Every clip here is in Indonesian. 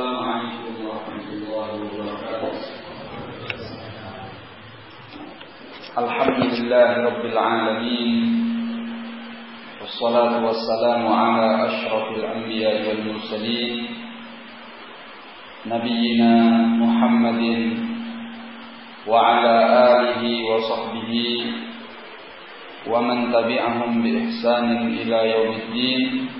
السلام عليكم ورحمة الله وبركاته. الحمد لله رب العالمين والصلاة والسلام على أشرف الأنبياء والمرسلين نبينا محمد وعلى آله وصحبه ومن تبعهم بإحسان إلى يوم الدين.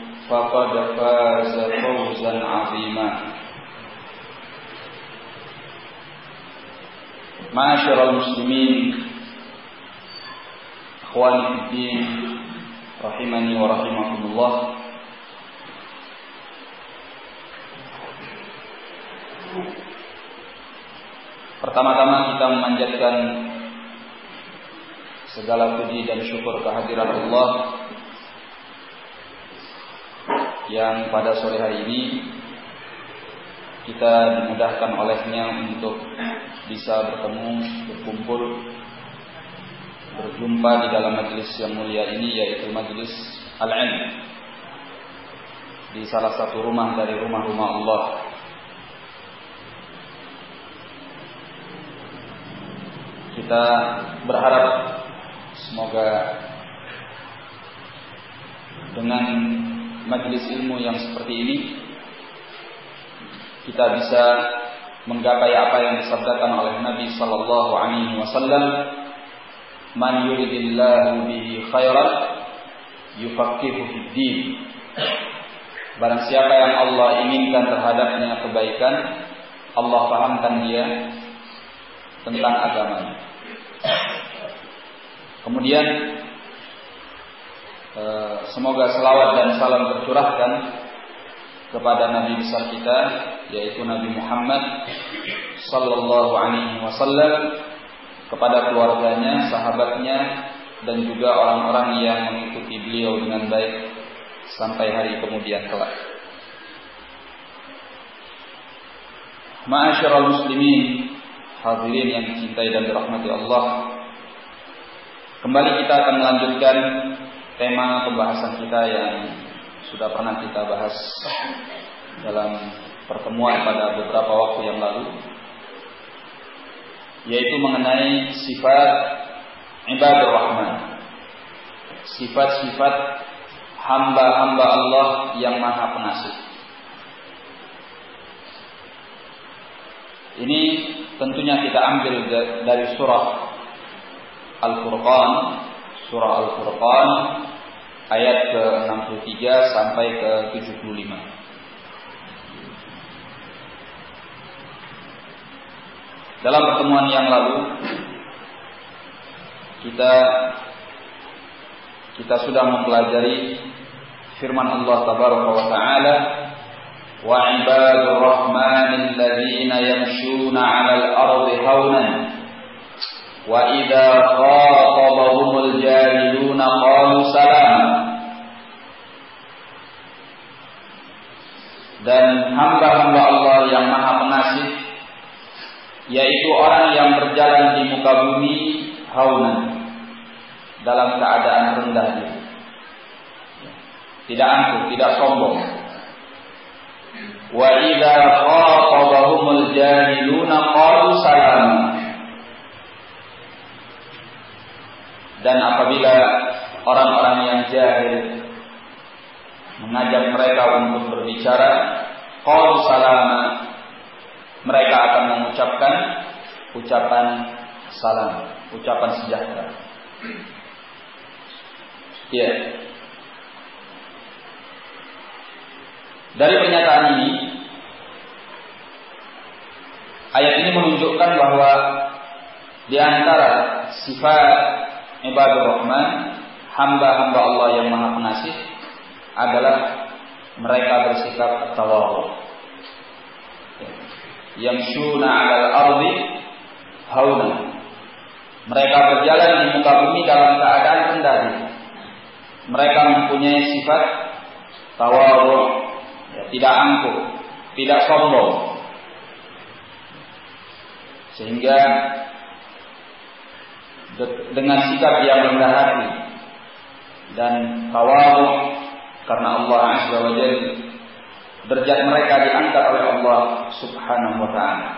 فقد فاز فوزا عظيما معاشر المسلمين اخواني في الدين رحمني ورحمكم الله Pertama-tama kita memanjatkan segala puji dan syukur kehadiran Allah yang pada sore hari ini kita dimudahkan olehnya untuk bisa bertemu, berkumpul, berjumpa di dalam majelis yang mulia ini yaitu majelis Al-Ilm di salah satu rumah dari rumah-rumah Allah. Kita berharap semoga dengan majelis ilmu yang seperti ini kita bisa menggapai apa yang disabdakan oleh Nabi sallallahu alaihi wasallam. Man yuridillahu bihi khairan yufaqihu fid barang siapa yang Allah inginkan terhadapnya kebaikan Allah pahamkan dia tentang agamanya. Kemudian semoga selawat dan salam tercurahkan kepada Nabi besar kita yaitu Nabi Muhammad sallallahu alaihi wasallam kepada keluarganya, sahabatnya dan juga orang-orang yang mengikuti beliau dengan baik sampai hari kemudian kelak. Ma'asyiral muslimin, hadirin yang dicintai dan dirahmati Allah. Kembali kita akan melanjutkan tema pembahasan kita yang sudah pernah kita bahas dalam pertemuan pada beberapa waktu yang lalu yaitu mengenai sifat ibadah rahman. Sifat-sifat hamba-hamba Allah yang maha pengasih. Ini tentunya kita ambil dari surah Al-Furqan surah Al-Furqan ayat ke-63 sampai ke-75. Dalam pertemuan yang lalu kita kita sudah mempelajari firman Allah tabaraka wa taala wa ibadur rahmanil ladzina yamshuna 'alal ardi haunan wa idza khatabahumul jahiluna qalu salam. Dan hamba-hamba Allah yang maha pengasih yaitu orang yang berjalan di muka bumi haunan dalam keadaan rendah diri tidak angkuh, tidak sombong. Wa idza khatabahumul jahiluna qalu salam dan apabila orang-orang yang jahil mengajak mereka untuk berbicara qalu salama mereka akan mengucapkan ucapan salam ucapan sejahtera. Ya dari pernyataan ini ayat ini menunjukkan bahwa di antara sifat ibadah rahman hamba-hamba Allah yang maha pengasih adalah mereka bersikap tawadhu. Yamshuna 'alal ardi hauna. Mereka berjalan di muka bumi dalam keadaan rendah. Mereka mempunyai sifat tawadhu, ya, tidak angkuh, tidak sombong. Sehingga dengan sikap yang rendah hati dan tawadhu karena Allah Azza wa Jalla derajat mereka diangkat oleh Allah Subhanahu wa taala.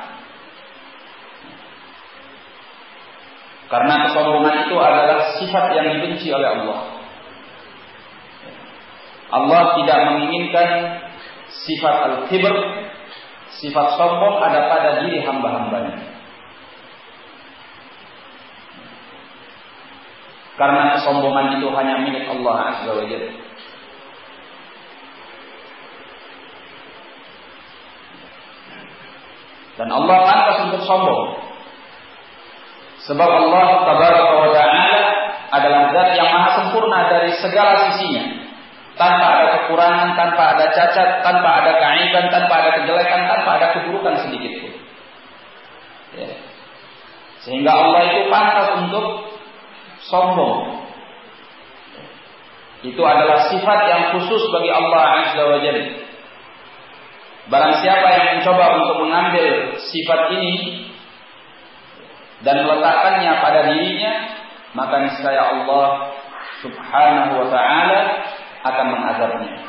Karena kesombongan itu adalah sifat yang dibenci oleh Allah. Allah tidak menginginkan sifat al-kibr, sifat sombong ada pada diri hamba-hambanya. Karena kesombongan itu hanya milik Allah Azza wa Jalla. Dan Allah pantas untuk sombong. Sebab Allah Tabaraka wa Ta'ala adalah zat yang maha sempurna dari segala sisinya. Tanpa ada kekurangan, tanpa ada cacat, tanpa ada keaiban, tanpa ada kejelekan, tanpa ada keburukan sedikit pun. Ya. Sehingga Allah itu pantas untuk sombong. Itu adalah sifat yang khusus bagi Allah Azza wa Jalla. Barang siapa yang mencoba untuk mengambil sifat ini dan meletakkannya pada dirinya, maka niscaya Allah Subhanahu wa taala akan mengazabnya.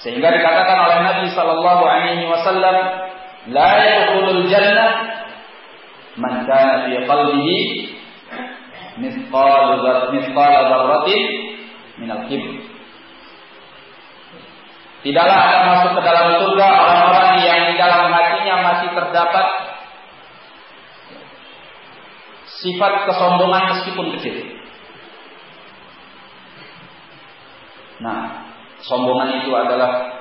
Sehingga dikatakan oleh Nabi sallallahu alaihi wasallam, "La yadkhulul jannah man kana fi qalbihi mithqal dzarratin min al-kibr." Tidaklah akan masuk ke dalam surga orang-orang yang di dalam hatinya masih terdapat sifat kesombongan meskipun kecil. Nah, kesombongan itu adalah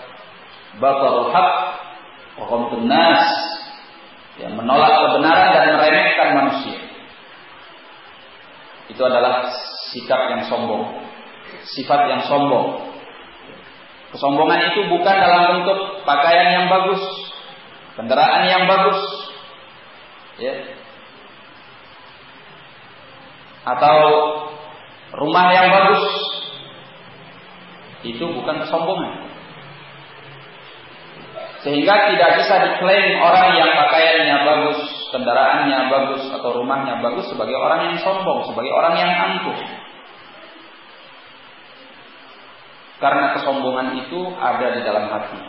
batarul haq wa nas yang menolak kebenaran dan meremehkan manusia. Itu adalah sikap yang sombong, sifat yang sombong. Kesombongan itu bukan dalam bentuk pakaian yang bagus, kendaraan yang bagus, ya, atau rumah yang bagus. Itu bukan kesombongan. Sehingga tidak bisa diklaim orang yang pakaiannya bagus, kendaraannya bagus, atau rumahnya bagus sebagai orang yang sombong, sebagai orang yang angkuh. Karena kesombongan itu ada di dalam hati.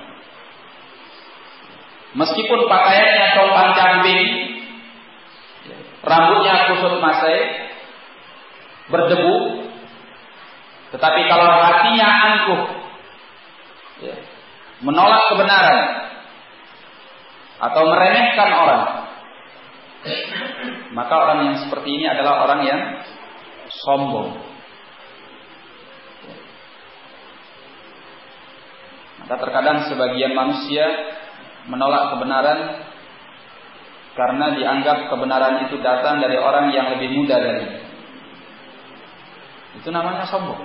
Meskipun pakaiannya compang camping, rambutnya kusut masai, berdebu, tetapi kalau hatinya angkuh, ya, menolak kebenaran, atau meremehkan orang, maka orang yang seperti ini adalah orang yang sombong. Maka terkadang sebagian manusia menolak kebenaran karena dianggap kebenaran itu datang dari orang yang lebih muda dari. Itu namanya sombong.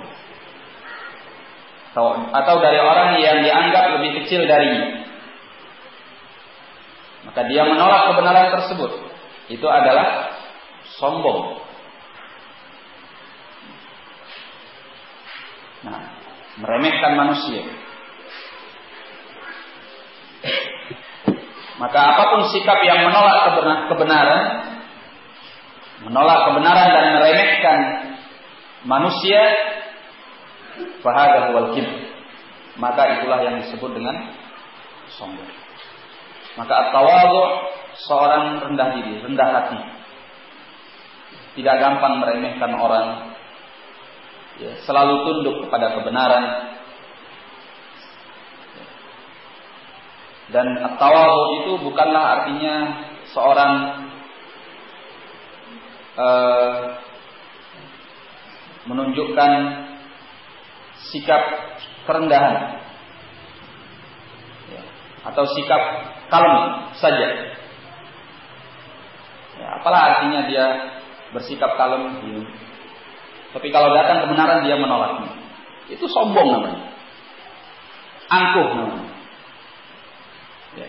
Atau dari orang yang dianggap lebih kecil dari. Maka dia menolak kebenaran tersebut itu adalah sombong. Nah meremehkan manusia. Maka apa pun sikap yang menolak kebenaran, menolak kebenaran dan meremehkan manusia, fahadah wal Maka itulah yang disebut dengan sombong. Maka at-tawadhu seorang rendah diri, rendah hati. Tidak gampang meremehkan orang. Ya, selalu tunduk kepada kebenaran, Dan tawadhu itu bukanlah artinya seorang uh, menunjukkan sikap kerendahan ya, atau sikap kalem saja. Ya, apalah artinya dia bersikap kalem? Tapi kalau datang kebenaran dia menolaknya. Itu sombong namanya. Angkuh namanya. Ya.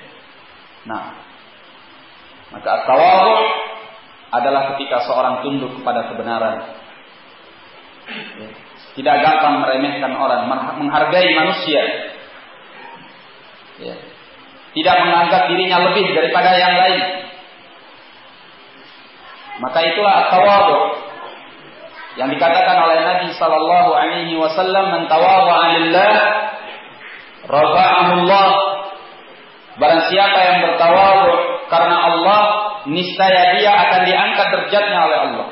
Nah, maka tawadhu adalah ketika seorang tunduk kepada kebenaran. Ya. Tidak gampang meremehkan orang, menghargai manusia. Ya. Tidak menganggap dirinya lebih daripada yang lain. Maka itulah tawadhu yang dikatakan oleh Nabi sallallahu alaihi wasallam man tawadha'a lillah rafa'ahullah. Barang siapa yang bertawadhu karena Allah niscaya dia akan diangkat derajatnya oleh Allah.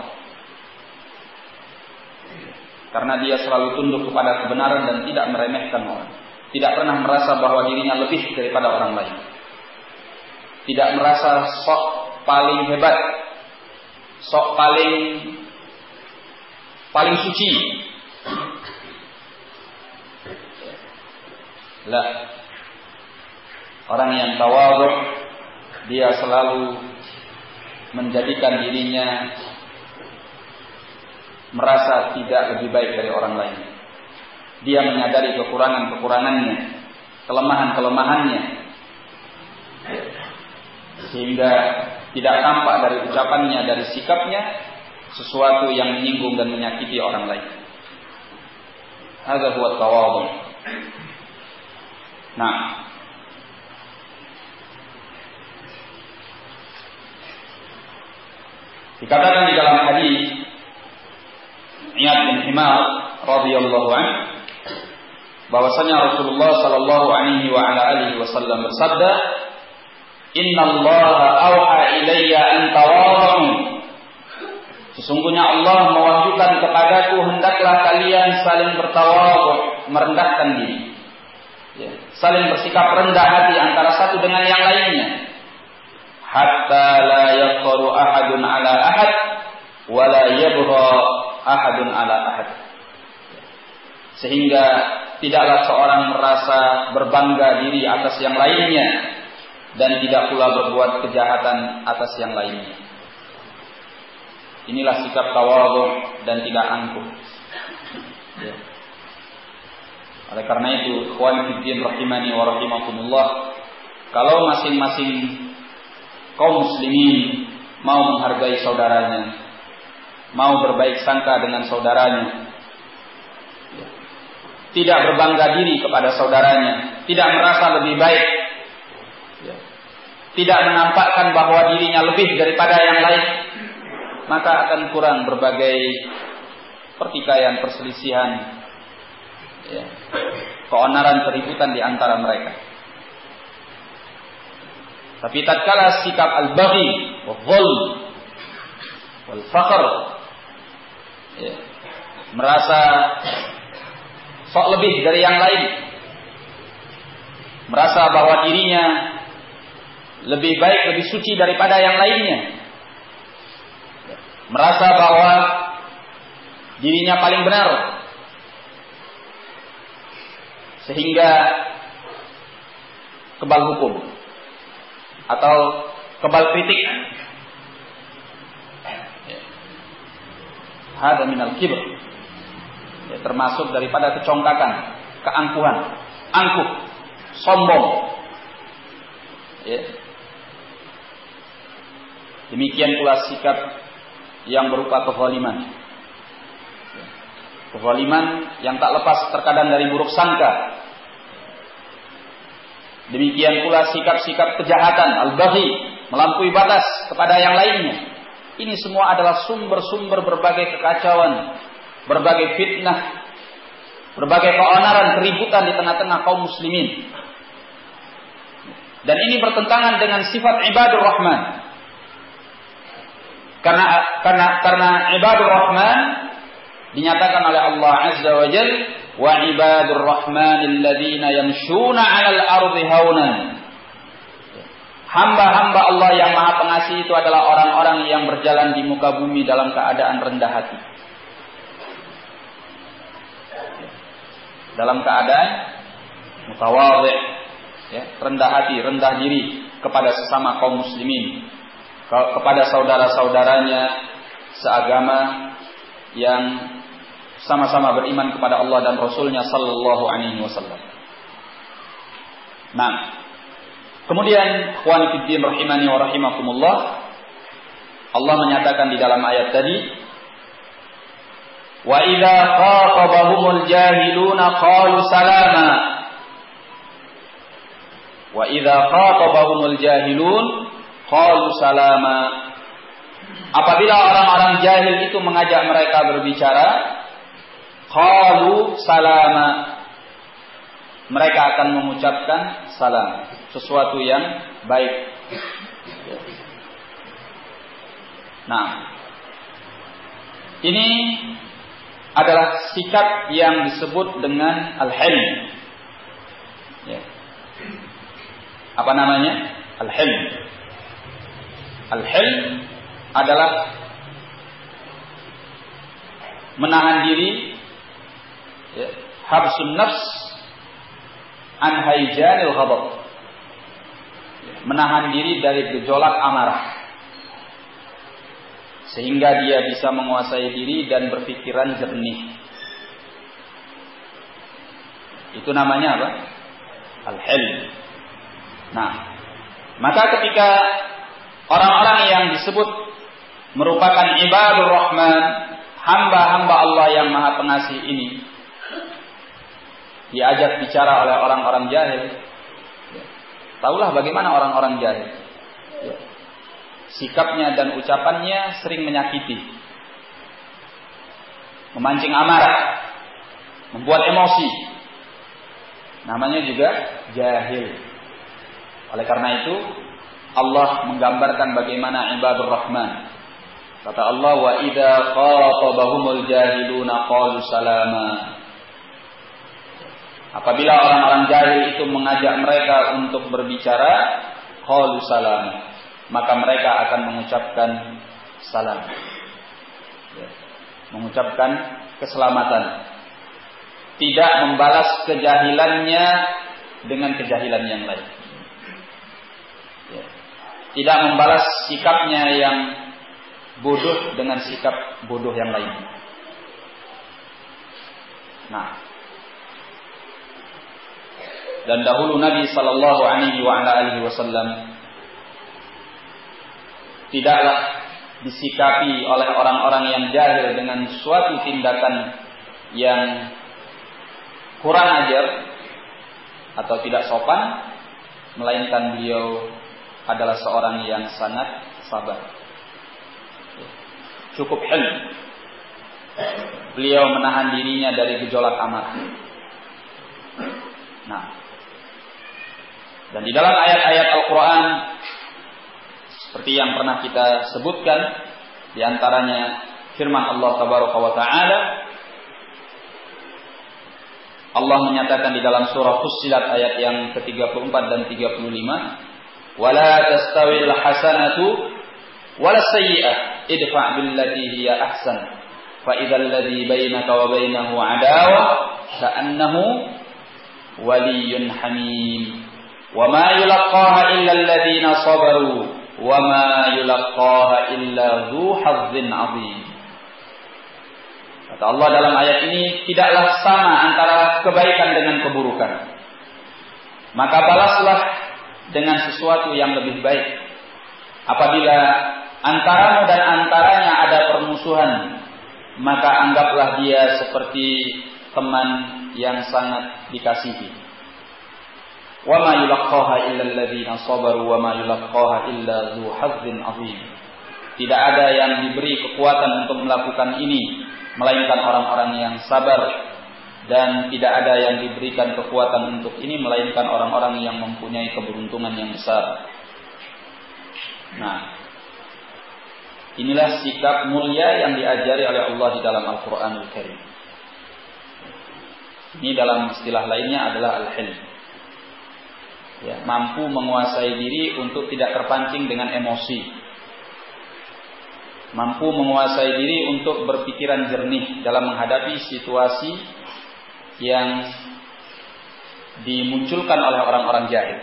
Karena dia selalu tunduk kepada kebenaran dan tidak meremehkan orang. Tidak pernah merasa bahwa dirinya lebih daripada orang lain. Tidak merasa sok paling hebat sok paling paling suci. Lah. Orang yang tawadhu dia selalu menjadikan dirinya merasa tidak lebih baik dari orang lain. Dia menyadari kekurangan-kekurangannya, kelemahan-kelemahannya. Sehingga tidak tampak dari ucapannya, dari sikapnya sesuatu yang menyinggung dan menyakiti orang lain. Hadza huwa tawadhu. Nah, Dikatakan di dalam hadis Iyad bin Himar radhiyallahu an bahwasanya Rasulullah sallallahu alaihi wa ala alihi wasallam bersabda Inna Allah auha ilayya an. Sesungguhnya Allah mewahyukan kepadaku hendaklah kalian saling bertawadhu, merendahkan diri. Ya, saling bersikap rendah hati antara satu dengan yang lainnya. Hatta la yaqru ahadun ala ahad wa la yabgha ahadun ala ahad. Sehingga tidaklah seorang merasa berbangga diri atas yang lainnya dan tidak pula berbuat kejahatan atas yang lainnya. Inilah sikap tawadhu dan tidak angkuh. Ya. Oleh karena itu, ikhwan fiddin rahimani wa rahimakumullah, kalau masing-masing kaum muslimin mau menghargai saudaranya, mau berbaik sangka dengan saudaranya, tidak berbangga diri kepada saudaranya, tidak merasa lebih baik tidak menampakkan bahwa dirinya lebih daripada yang lain, maka akan kurang berbagai pertikaian, perselisihan, ya, keonaran, keributan di antara mereka. Tapi tatkala sikap al-baghi, wal wal fakhr ya, merasa sok lebih dari yang lain, merasa bahwa dirinya lebih baik, lebih suci daripada yang lainnya. Merasa bahwa dirinya paling benar. Sehingga kebal hukum atau kebal kritik. Hada minal kibr. Ya, termasuk daripada kecongkakan, keangkuhan, angkuh, sombong. Ya, Demikian pula sikap yang berupa kezaliman. Kezaliman yang tak lepas terkadang dari buruk sangka. Demikian pula sikap-sikap kejahatan, al-baghi, melampaui batas kepada yang lainnya. Ini semua adalah sumber-sumber berbagai kekacauan, berbagai fitnah, berbagai keonaran, keributan di tengah-tengah kaum muslimin. Dan ini bertentangan dengan sifat ibadur rahman. Karena karena karena ibadur rahman dinyatakan oleh Allah Azza wa Jal wa ibadur rahman alladziina yamshuna 'alal ardi haunan. Hamba-hamba Allah yang Maha Pengasih itu adalah orang-orang yang berjalan di muka bumi dalam keadaan rendah hati. Dalam keadaan mutawadhi, ya, rendah hati, rendah diri kepada sesama kaum muslimin kepada saudara-saudaranya seagama yang sama-sama beriman kepada Allah dan Rasulnya Sallallahu Alaihi Wasallam. Nah, kemudian ikhwani fiddin rahimani wa rahimakumullah Allah menyatakan di dalam ayat tadi Wa idza khatabahumul jahiluna qalu salama Wa idza khatabahumul jahilun qalu salama Apabila orang-orang jahil itu mengajak mereka berbicara qalu salama mereka akan mengucapkan salam, sesuatu yang baik. Nah, ini adalah sikap yang disebut dengan al-hilm. Ya. Apa namanya? Al-hilm. Al-hilm adalah menahan diri ya, habsun nafs an haijanil ghadab. Menahan diri dari gejolak amarah. Sehingga dia bisa menguasai diri dan berpikiran jernih. Itu namanya apa? Al-hilm. Nah, maka ketika orang-orang yang disebut merupakan ibadur rahman, hamba-hamba Allah yang maha pengasih ini, diajak bicara oleh orang-orang jahil. Taulah bagaimana orang-orang jahil. Ya. Sikapnya dan ucapannya sering menyakiti. Memancing amarah. Membuat emosi. Namanya juga jahil. Oleh karena itu, Allah menggambarkan bagaimana ibadur rahman. Kata Allah, wa idza qatabahumul jahiluna qalu salama. Apabila orang-orang jahil itu mengajak mereka untuk berbicara, qalu salam, maka mereka akan mengucapkan salam. Ya. Mengucapkan keselamatan. Tidak membalas kejahilannya dengan kejahilan yang lain. Tidak membalas sikapnya yang bodoh dengan sikap bodoh yang lain. Nah, dan dahulu Nabi Shallallahu Alaihi Wasallam tidaklah disikapi oleh orang-orang yang jahil dengan suatu tindakan yang kurang ajar atau tidak sopan, melainkan beliau adalah seorang yang sangat sabar. Cukup hilm. Beliau menahan dirinya dari gejolak amarah. Nah, dan di dalam ayat-ayat Al-Quran seperti yang pernah kita sebutkan di antaranya firman Allah Tabaraka wa taala Allah menyatakan di dalam surah Fussilat ayat yang ke-34 dan 35 wala tastawil hasanatu wala sayyi'ah idfa' billati hiya ahsan fa idzal ladzi bainaka wa bainahu adawa حميم. waliyyun hamim wa ma yulqaha illa alladziina sabaru wa ma yulqaha Kata Allah dalam ayat ini tidaklah sama antara kebaikan dengan keburukan. Maka balaslah dengan sesuatu yang lebih baik. Apabila antaramu dan antaranya ada permusuhan, maka anggaplah dia seperti teman yang sangat dikasihi. Wa ma yulaqqaha illa alladziina sabaru wa ma yulaqqaha illa dzu 'adzim. Tidak ada yang diberi kekuatan untuk melakukan ini melainkan orang-orang yang sabar dan tidak ada yang diberikan kekuatan untuk ini melainkan orang-orang yang mempunyai keberuntungan yang besar. Nah, inilah sikap mulia yang diajari oleh Allah di dalam Al-Qur'anul Karim. Ini dalam istilah lainnya adalah al-hilm ya, mampu menguasai diri untuk tidak terpancing dengan emosi. Mampu menguasai diri untuk berpikiran jernih dalam menghadapi situasi yang dimunculkan oleh orang-orang jahil.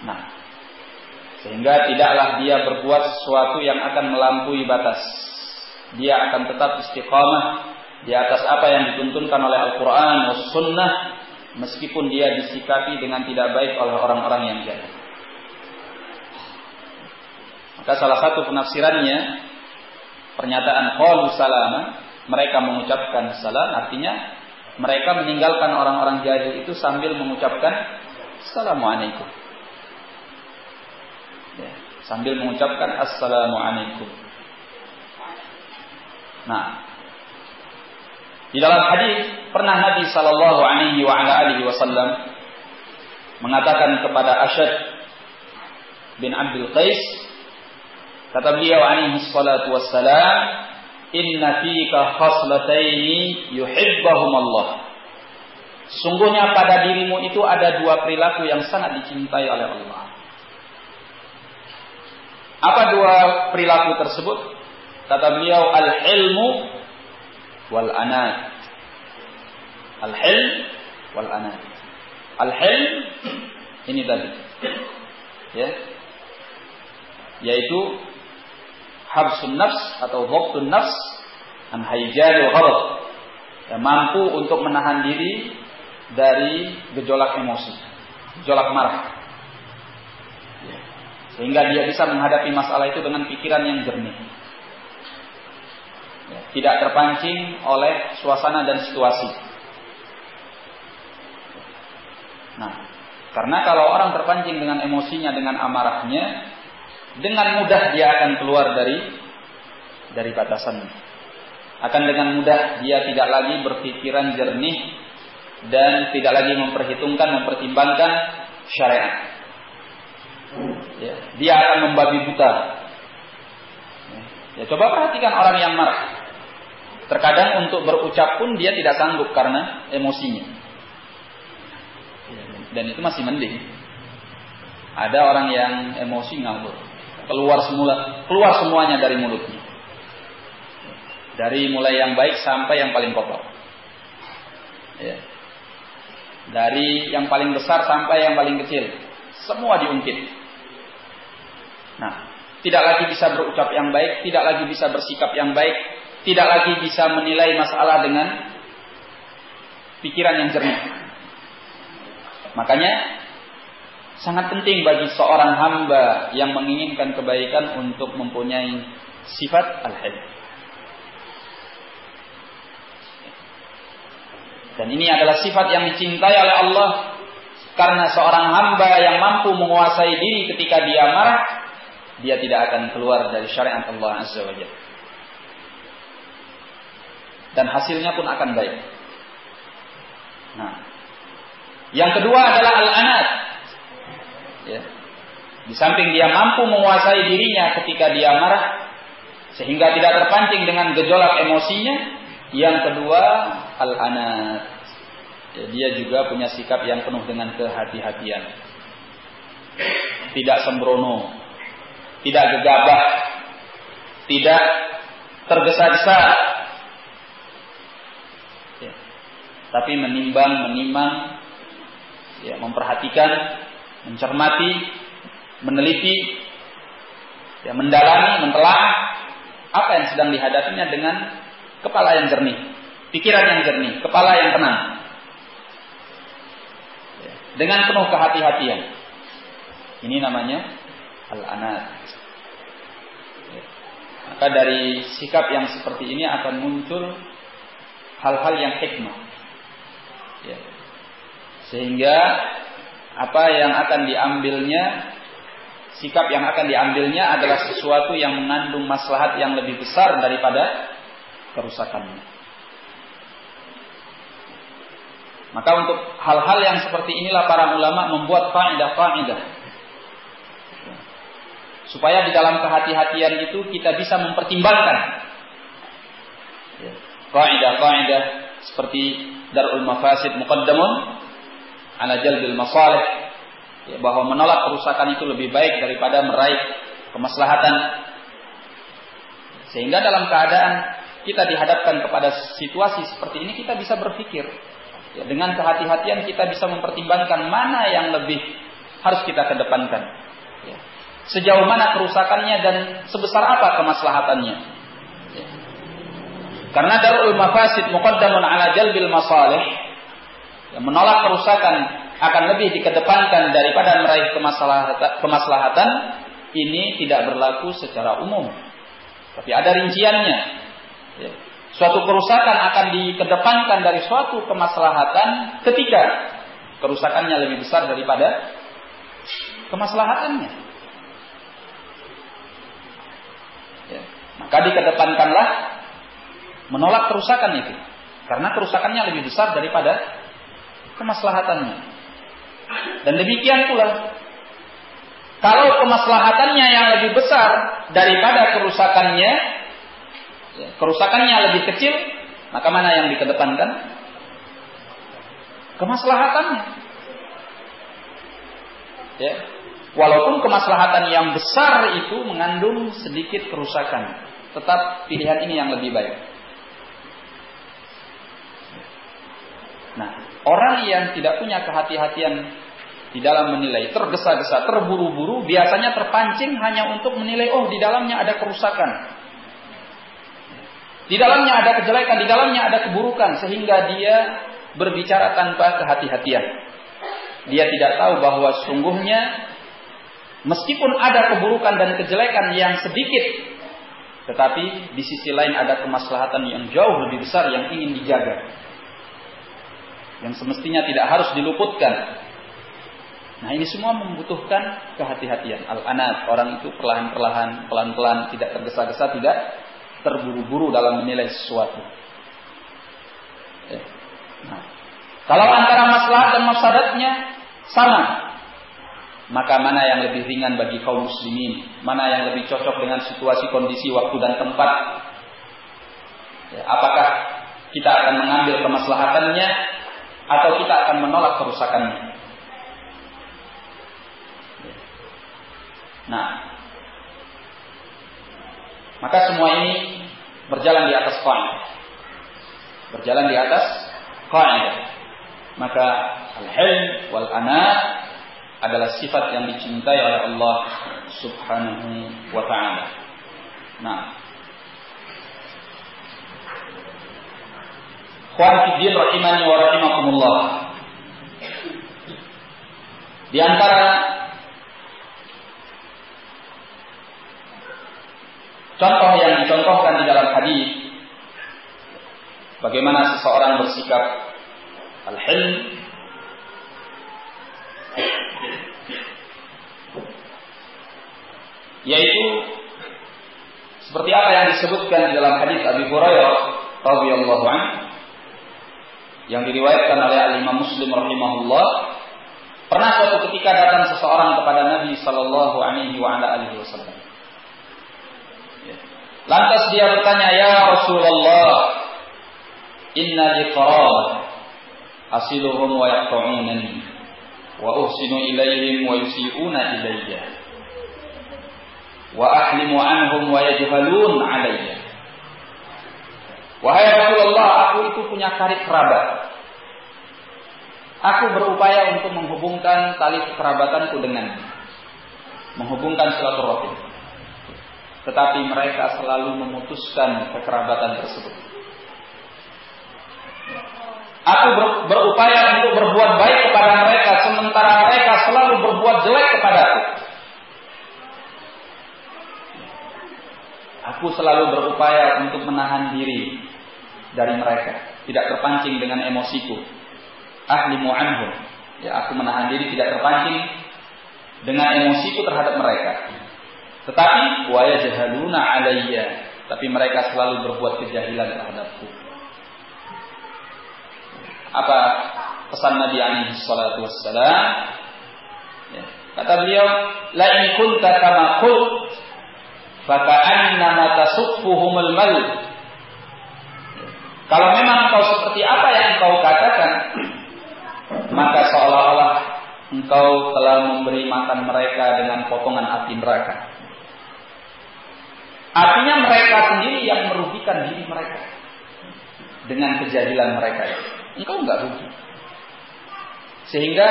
Nah, sehingga tidaklah dia berbuat sesuatu yang akan melampaui batas. Dia akan tetap istiqamah di atas apa yang dituntunkan oleh Al-Quran dan Sunnah meskipun dia disikapi dengan tidak baik oleh orang-orang yang jahil. Maka salah satu penafsirannya pernyataan qalu salama, mereka mengucapkan salam artinya mereka meninggalkan orang-orang jahil itu sambil mengucapkan assalamualaikum. Ya, sambil mengucapkan assalamualaikum. Nah, di dalam hadis pernah Nabi Shallallahu Alaihi Wasallam mengatakan kepada Asyad bin Abdul Qais, kata beliau alaihi salatu wassalam, Inna fika khaslataini yuhibbahum Allah. Sungguhnya pada dirimu itu ada dua perilaku yang sangat dicintai oleh Allah. Apa dua perilaku tersebut? Kata beliau, al-ilmu wal anat. Al hilm wal anat. Al hilm ini tadi. Ya. Yaitu habsun nafs atau dhabtun nafs an haijal ghadab. Ya, mampu untuk menahan diri dari gejolak emosi, gejolak marah. Ya. Sehingga dia bisa menghadapi masalah itu dengan pikiran yang jernih tidak terpancing oleh suasana dan situasi. Nah, karena kalau orang terpancing dengan emosinya, dengan amarahnya, dengan mudah dia akan keluar dari dari batasan. Akan dengan mudah dia tidak lagi berpikiran jernih dan tidak lagi memperhitungkan, mempertimbangkan syariat. Ya, dia akan membabi buta. Ya, coba perhatikan orang yang marah. Terkadang untuk berucap pun dia tidak sanggup karena emosinya. Dan itu masih mending. Ada orang yang emosi ngawur. Keluar semula, keluar semuanya dari mulutnya. Dari mulai yang baik sampai yang paling kotor. Ya. Dari yang paling besar sampai yang paling kecil. Semua diungkit. Nah, tidak lagi bisa berucap yang baik, tidak lagi bisa bersikap yang baik, tidak lagi bisa menilai masalah dengan pikiran yang jernih. Makanya sangat penting bagi seorang hamba yang menginginkan kebaikan untuk mempunyai sifat al-hilm. Dan ini adalah sifat yang dicintai oleh Allah karena seorang hamba yang mampu menguasai diri ketika dia marah, dia tidak akan keluar dari syariat Allah Azza wa dan hasilnya pun akan baik. Nah, yang kedua adalah al-anat. Ya. Di samping dia mampu menguasai dirinya ketika dia marah sehingga tidak terpancing dengan gejolak emosinya, yang kedua al-anat. Ya, dia juga punya sikap yang penuh dengan kehati-hatian. Tidak sembrono, tidak gegabah, tidak tergesa-gesa tapi menimbang, menimang, ya, memperhatikan, mencermati, meneliti, ya, mendalami, mentelah apa yang sedang dihadapinya dengan kepala yang jernih, pikiran yang jernih, kepala yang tenang, ya, dengan penuh kehati-hatian. Ini namanya al-anat. Ya. Maka dari sikap yang seperti ini akan muncul hal-hal yang hikmah. Ya. Sehingga apa yang akan diambilnya, sikap yang akan diambilnya adalah sesuatu yang mengandung maslahat yang lebih besar daripada kerusakannya. Maka untuk hal-hal yang seperti inilah para ulama membuat faedah-faedah. Supaya di dalam kehati-hatian itu kita bisa mempertimbangkan. Faedah-faedah seperti darul mafasid muqaddamun ala jalbil masalih ya, bahwa menolak kerusakan itu lebih baik daripada meraih kemaslahatan sehingga dalam keadaan kita dihadapkan kepada situasi seperti ini kita bisa berpikir ya, dengan kehati-hatian kita bisa mempertimbangkan mana yang lebih harus kita kedepankan ya. sejauh mana kerusakannya dan sebesar apa kemaslahatannya karena darul mafasid muqaddamun ala jalbil masalih. Menolak kerusakan akan lebih dikedepankan daripada meraih kemaslahatan, ini tidak berlaku secara umum. Tapi ada rinciannya. Ya. Suatu kerusakan akan dikedepankan dari suatu kemaslahatan ketika kerusakannya lebih besar daripada kemaslahatannya. Ya. Maka dikedepankanlah menolak kerusakan itu. Karena kerusakannya lebih besar daripada kemaslahatannya. Dan demikian pula kalau kemaslahatannya yang lebih besar daripada kerusakannya, ya, kerusakannya lebih kecil, maka mana yang dikedepankan? Kemaslahatannya. Ya. Walaupun kemaslahatan yang besar itu mengandung sedikit kerusakan, tetap pilihan ini yang lebih baik. Nah, orang yang tidak punya kehati-hatian di dalam menilai, tergesa-gesa, terburu-buru, biasanya terpancing hanya untuk menilai, oh di dalamnya ada kerusakan. Di dalamnya ada kejelekan, di dalamnya ada keburukan, sehingga dia berbicara tanpa kehati-hatian. Dia tidak tahu bahwa sungguhnya meskipun ada keburukan dan kejelekan yang sedikit, tetapi di sisi lain ada kemaslahatan yang jauh lebih besar yang ingin dijaga. Yang semestinya tidak harus diluputkan Nah ini semua membutuhkan kehati-hatian. Al-anat, orang itu perlahan-perlahan, pelan-pelan, tidak tergesa-gesa, tidak terburu-buru dalam menilai sesuatu. Ya. Nah, kalau antara masalah dan mafsadatnya sama, maka mana yang lebih ringan bagi kaum muslimin? Mana yang lebih cocok dengan situasi, kondisi, waktu dan tempat? Ya, apakah kita akan mengambil kemaslahatannya atau kita akan menolak kerusakannya? Nah, maka semua ini berjalan di atas kaidah. Berjalan di atas kaidah. Maka al-hilm wal ana adalah sifat yang dicintai oleh Allah Subhanahu wa taala. Nah, Khwan fiddin rahimani wa rahimakumullah. Di antara Contoh yang dicontohkan di dalam hadis bagaimana seseorang bersikap al-hilm yaitu seperti apa yang disebutkan di dalam hadis Abi Hurairah radhiyallahu an yang diriwayatkan oleh Imam Muslim rahimahullah pernah suatu ketika datang seseorang kepada Nabi sallallahu alaihi wa ala alihi wasallam Lantas dia bertanya, "Ya Rasulullah, inna li asiluhum wa yaqta'unani wa uhsinu ilaihim wa yusi'una ilayya wa ahlimu anhum wa yajhalun alayya." Wahai Rasulullah, aku itu punya karib kerabat. Aku berupaya untuk menghubungkan tali kekerabatanku dengannya. Menghubungkan silaturahim tetapi mereka selalu memutuskan kekerabatan tersebut. Aku ber, berupaya untuk berbuat baik kepada mereka, sementara mereka selalu berbuat jelek kepada aku. Aku selalu berupaya untuk menahan diri dari mereka, tidak terpancing dengan emosiku. Ahli mu'anhum. Ya, aku menahan diri tidak terpancing dengan emosiku terhadap mereka. Tetapi wa yajhaluna alayya, tapi mereka selalu berbuat kejahilan terhadapku. Apa pesan Nabi alaihi salatu wassalam? Ya. Kata beliau, la in kunta kama qult faka'annama tasuffuhumul mal. Kalau memang engkau seperti apa yang engkau katakan, maka seolah-olah engkau telah memberi makan mereka dengan potongan api neraka. Artinya mereka sendiri yang merugikan diri mereka dengan kejahilan mereka. Engkau enggak rugi. Sehingga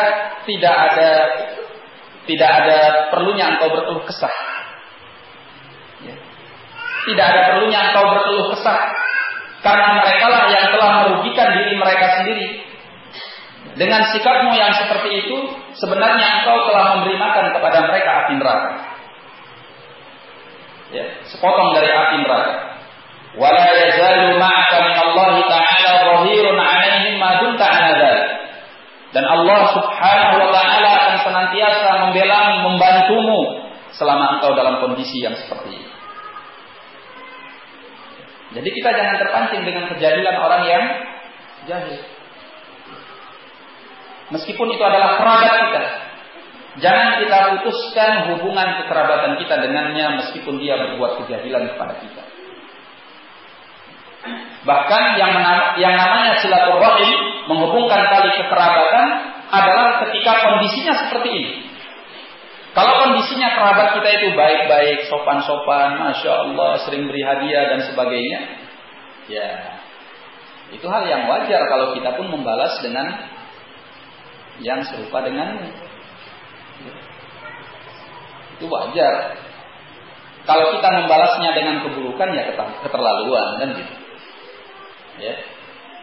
tidak ada tidak ada perlunya engkau berkeluh kesah. Ya. Tidak ada perlunya engkau berkeluh kesah karena mereka lah yang telah merugikan diri mereka sendiri Dengan sikapmu yang seperti itu, sebenarnya engkau telah memberi makan kepada mereka api neraka. Ya, sepotong dari api neraka. Wala yazalu ma'aka min Allah Ta'ala 'alaihim ma Dan Allah Subhanahu wa taala akan senantiasa membela membantumu selama engkau dalam kondisi yang seperti ini. Jadi kita jangan terpancing dengan kejahilan orang yang jahil. Meskipun itu adalah kerabat kita. Jangan kita putuskan hubungan kekerabatan kita dengannya meskipun dia berbuat kejahilan kepada kita. Bahkan yang, yang namanya silaturahim menghubungkan tali kekerabatan adalah ketika kondisinya seperti ini. Kalau kondisinya kerabat kita itu baik-baik, sopan-sopan, masya Allah, sering beri hadiah dan sebagainya, ya itu hal yang wajar kalau kita pun membalas dengan yang serupa dengannya. Itu wajar. Kalau kita membalasnya dengan keburukan ya keterlaluan kan gitu. Ya.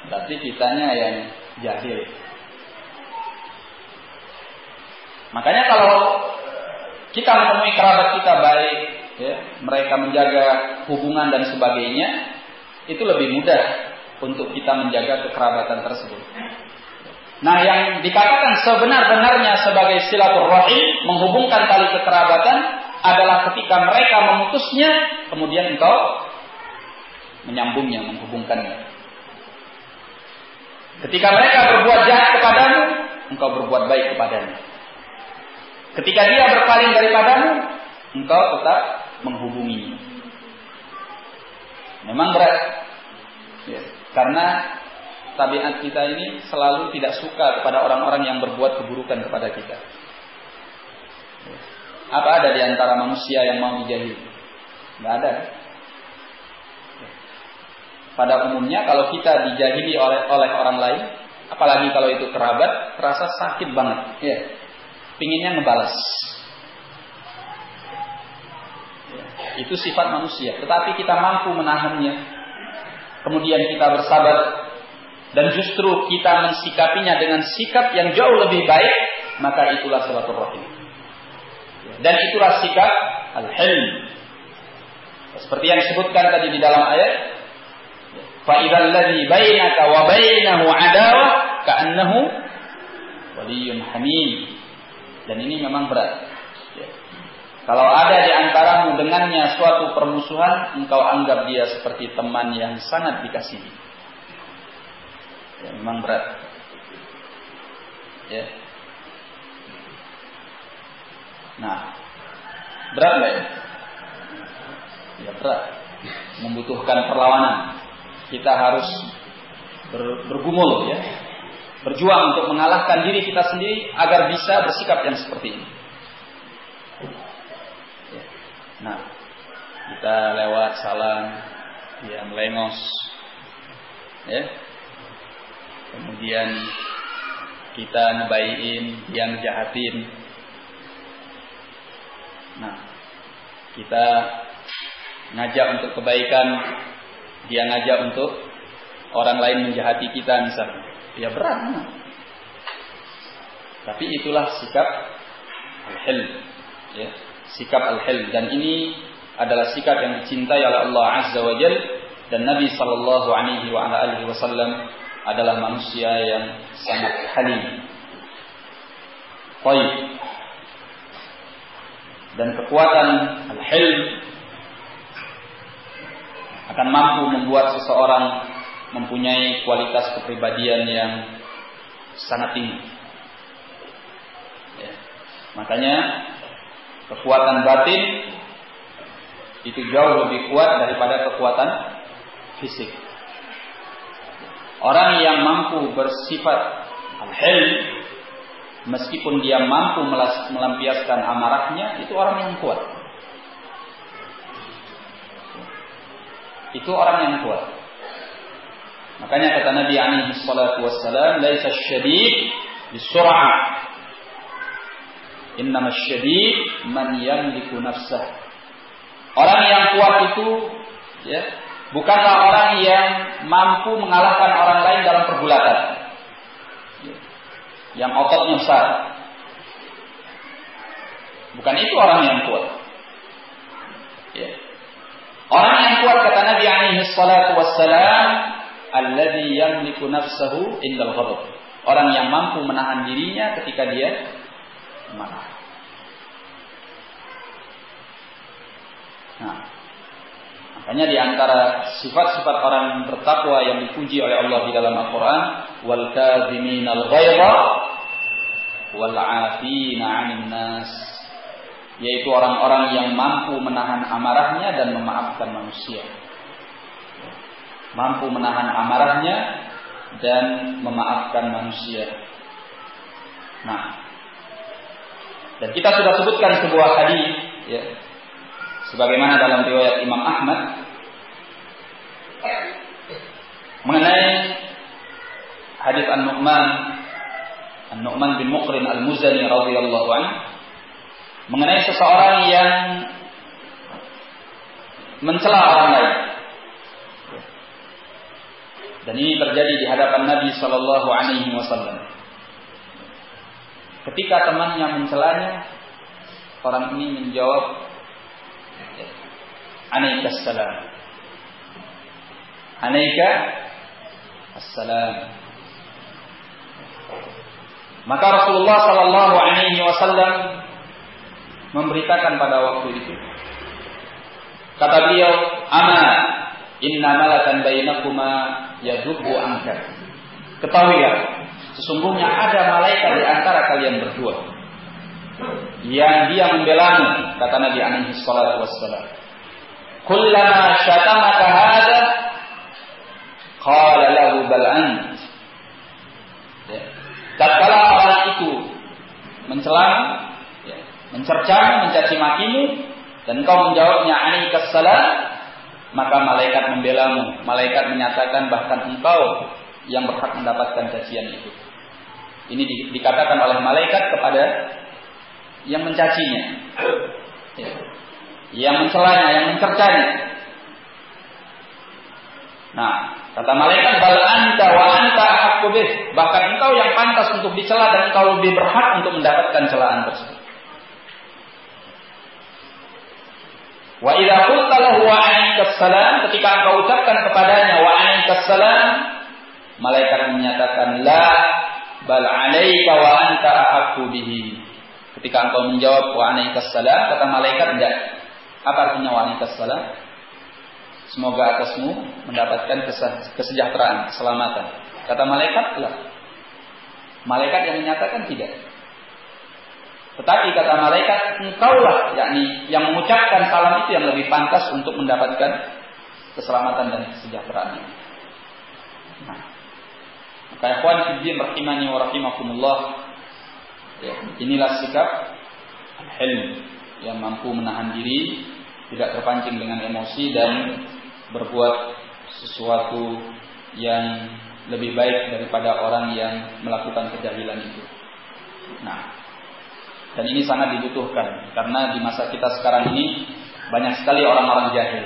Berarti kitanya yang jahil. Makanya kalau kita menemui kerabat kita baik, ya, mereka menjaga hubungan dan sebagainya, itu lebih mudah untuk kita menjaga kekerabatan tersebut. Nah, yang dikatakan sebenar-benarnya sebagai silaturahim menghubungkan tali kekerabatan adalah ketika mereka memutusnya, kemudian engkau menyambungnya, menghubungkannya. Ketika mereka berbuat jahat kepadamu, engkau berbuat baik kepadanya. Ketika dia berpaling daripadamu, engkau tetap menghubunginya. Memang berat. Ya, karena tabiat kita ini selalu tidak suka kepada orang-orang yang berbuat keburukan kepada kita. Apa ada di antara manusia yang mau dijahili? Tidak ada. Pada umumnya kalau kita dijahili oleh oleh orang lain, apalagi kalau itu kerabat, terasa sakit banget. Ya Pinginnya ngebalas. Ya. Itu sifat manusia. Tetapi kita mampu menahannya. Kemudian kita bersabar dan justru kita mensikapinya dengan sikap yang jauh lebih baik, maka itulah silaturahim. Dan itulah sikap al-hilm. Seperti yang disebutkan tadi di dalam ayat, فَإِذَا الَّذِي بَيْنَكَ وَبَيْنَهُ عَدَاوَةٌ كَأَنَّهُ وَلِيٌّ حَمِيمٌ Dan ini memang berat. Kalau ada di antaramu dengannya suatu permusuhan, engkau anggap dia seperti teman yang sangat dikasihi. Ya, memang berat. Ya. Nah berat nggak ya? Ya berat. Membutuhkan perlawanan. Kita harus ber, bergumul ya berjuang untuk mengalahkan diri kita sendiri agar bisa bersikap yang seperti ini ya. nah kita lewat salam ya melengos ya kemudian kita ngebaikin, dia ngejahatin. Nah, kita ngajak untuk kebaikan, dia ngajak untuk orang lain menjahati kita misalnya. Ya berat. Tapi itulah sikap al-hil. Ya, sikap al-hil dan ini adalah sikap yang dicintai oleh Allah Azza wa Jal dan Nabi sallallahu alaihi wasallam adalah manusia yang sangat halim. Baik. Dan kekuatan al-hilm akan mampu membuat seseorang mempunyai kualitas kepribadian yang sangat tinggi. Ya. Makanya kekuatan batin itu jauh lebih kuat daripada kekuatan fisik. Orang yang mampu bersifat al-hil meskipun dia mampu melampiaskan amarahnya itu orang yang kuat. Itu orang yang kuat. Makanya kata Nabi alaihi salatu wassalam, "Laisa syadid bisur'ah." Innama syadid man yamliku nafsah. Orang yang kuat itu ya, bukanlah orang yang mampu mengalahkan orang lain dalam pergulatan. yang ototnya besar. Bukan itu orang yang kuat. Ya. Orang yang kuat kata Nabi alaihi salatu wassalam, alladhi yamliku nafsahu indal ghadab. Orang yang mampu menahan dirinya ketika dia marah. Nah, makanya di antara sifat-sifat orang bertakwa yang dipuji oleh Allah di dalam Al-Qur'an, wal kadhiminal ghaidha wal 'afina 'anil nas, yaitu orang-orang yang mampu menahan amarahnya dan memaafkan manusia. Mampu menahan amarahnya dan memaafkan manusia. Nah, dan kita sudah sebutkan sebuah hadis ya, sebagaimana dalam riwayat Imam Ahmad mengenai hadis An-Nu'man An-Nu'man bin Muqrin Al-Muzani radhiyallahu anhu mengenai seseorang yang mencela orang lain. Dan ini terjadi di hadapan Nabi Shallallahu Alaihi Wasallam. Ketika temannya mencelanya, orang ini menjawab, Anaika salam. Anaika assalam. Maka Rasulullah Sallallahu Alaihi Wasallam memberitakan pada waktu itu. Kata beliau, Ama inna malakan bainakuma yadubu angka. Ketahuilah, sesungguhnya ada malaikat di antara kalian berdua yang dia membelamu, kata Nabi alaihi salatu wassalam. Kullama syatamaka hadha qala lahu bal ant. Ya. Tatkala orang itu mencela, ya, mencaci makimu dan kau menjawabnya alaikas salam, maka malaikat membelamu. Malaikat menyatakan bahkan engkau yang berhak mendapatkan cacian itu. Ini di, dikatakan oleh malaikat kepada yang mencacinya. Ya yang mencelanya, yang mencercanya. Nah, kata malaikat bal anta wa anta Bahkan engkau yang pantas untuk dicela dan engkau lebih berhak untuk mendapatkan celaan tersebut. Wa idza qulta lahu wa salam ketika engkau ucapkan kepadanya wa salam malaikat menyatakan la bal alaika wa anta ahqqu bihi. Ketika engkau menjawab wa salam kata malaikat enggak apa artinya wanita salam? Semoga atasmu mendapatkan kesejahteraan, keselamatan. Kata malaikat, lah. Malaikat yang menyatakan tidak. Tetapi kata malaikat, engkaulah yakni yang mengucapkan salam itu yang lebih pantas untuk mendapatkan keselamatan dan kesejahteraan. Nah, maka ikhwan fiddin rahimani wa rahimakumullah. Ya, inilah sikap hilm yang mampu menahan diri tidak terpancing dengan emosi dan berbuat sesuatu yang lebih baik daripada orang yang melakukan kejahilan itu. Nah, dan ini sangat dibutuhkan karena di masa kita sekarang ini banyak sekali orang-orang jahil.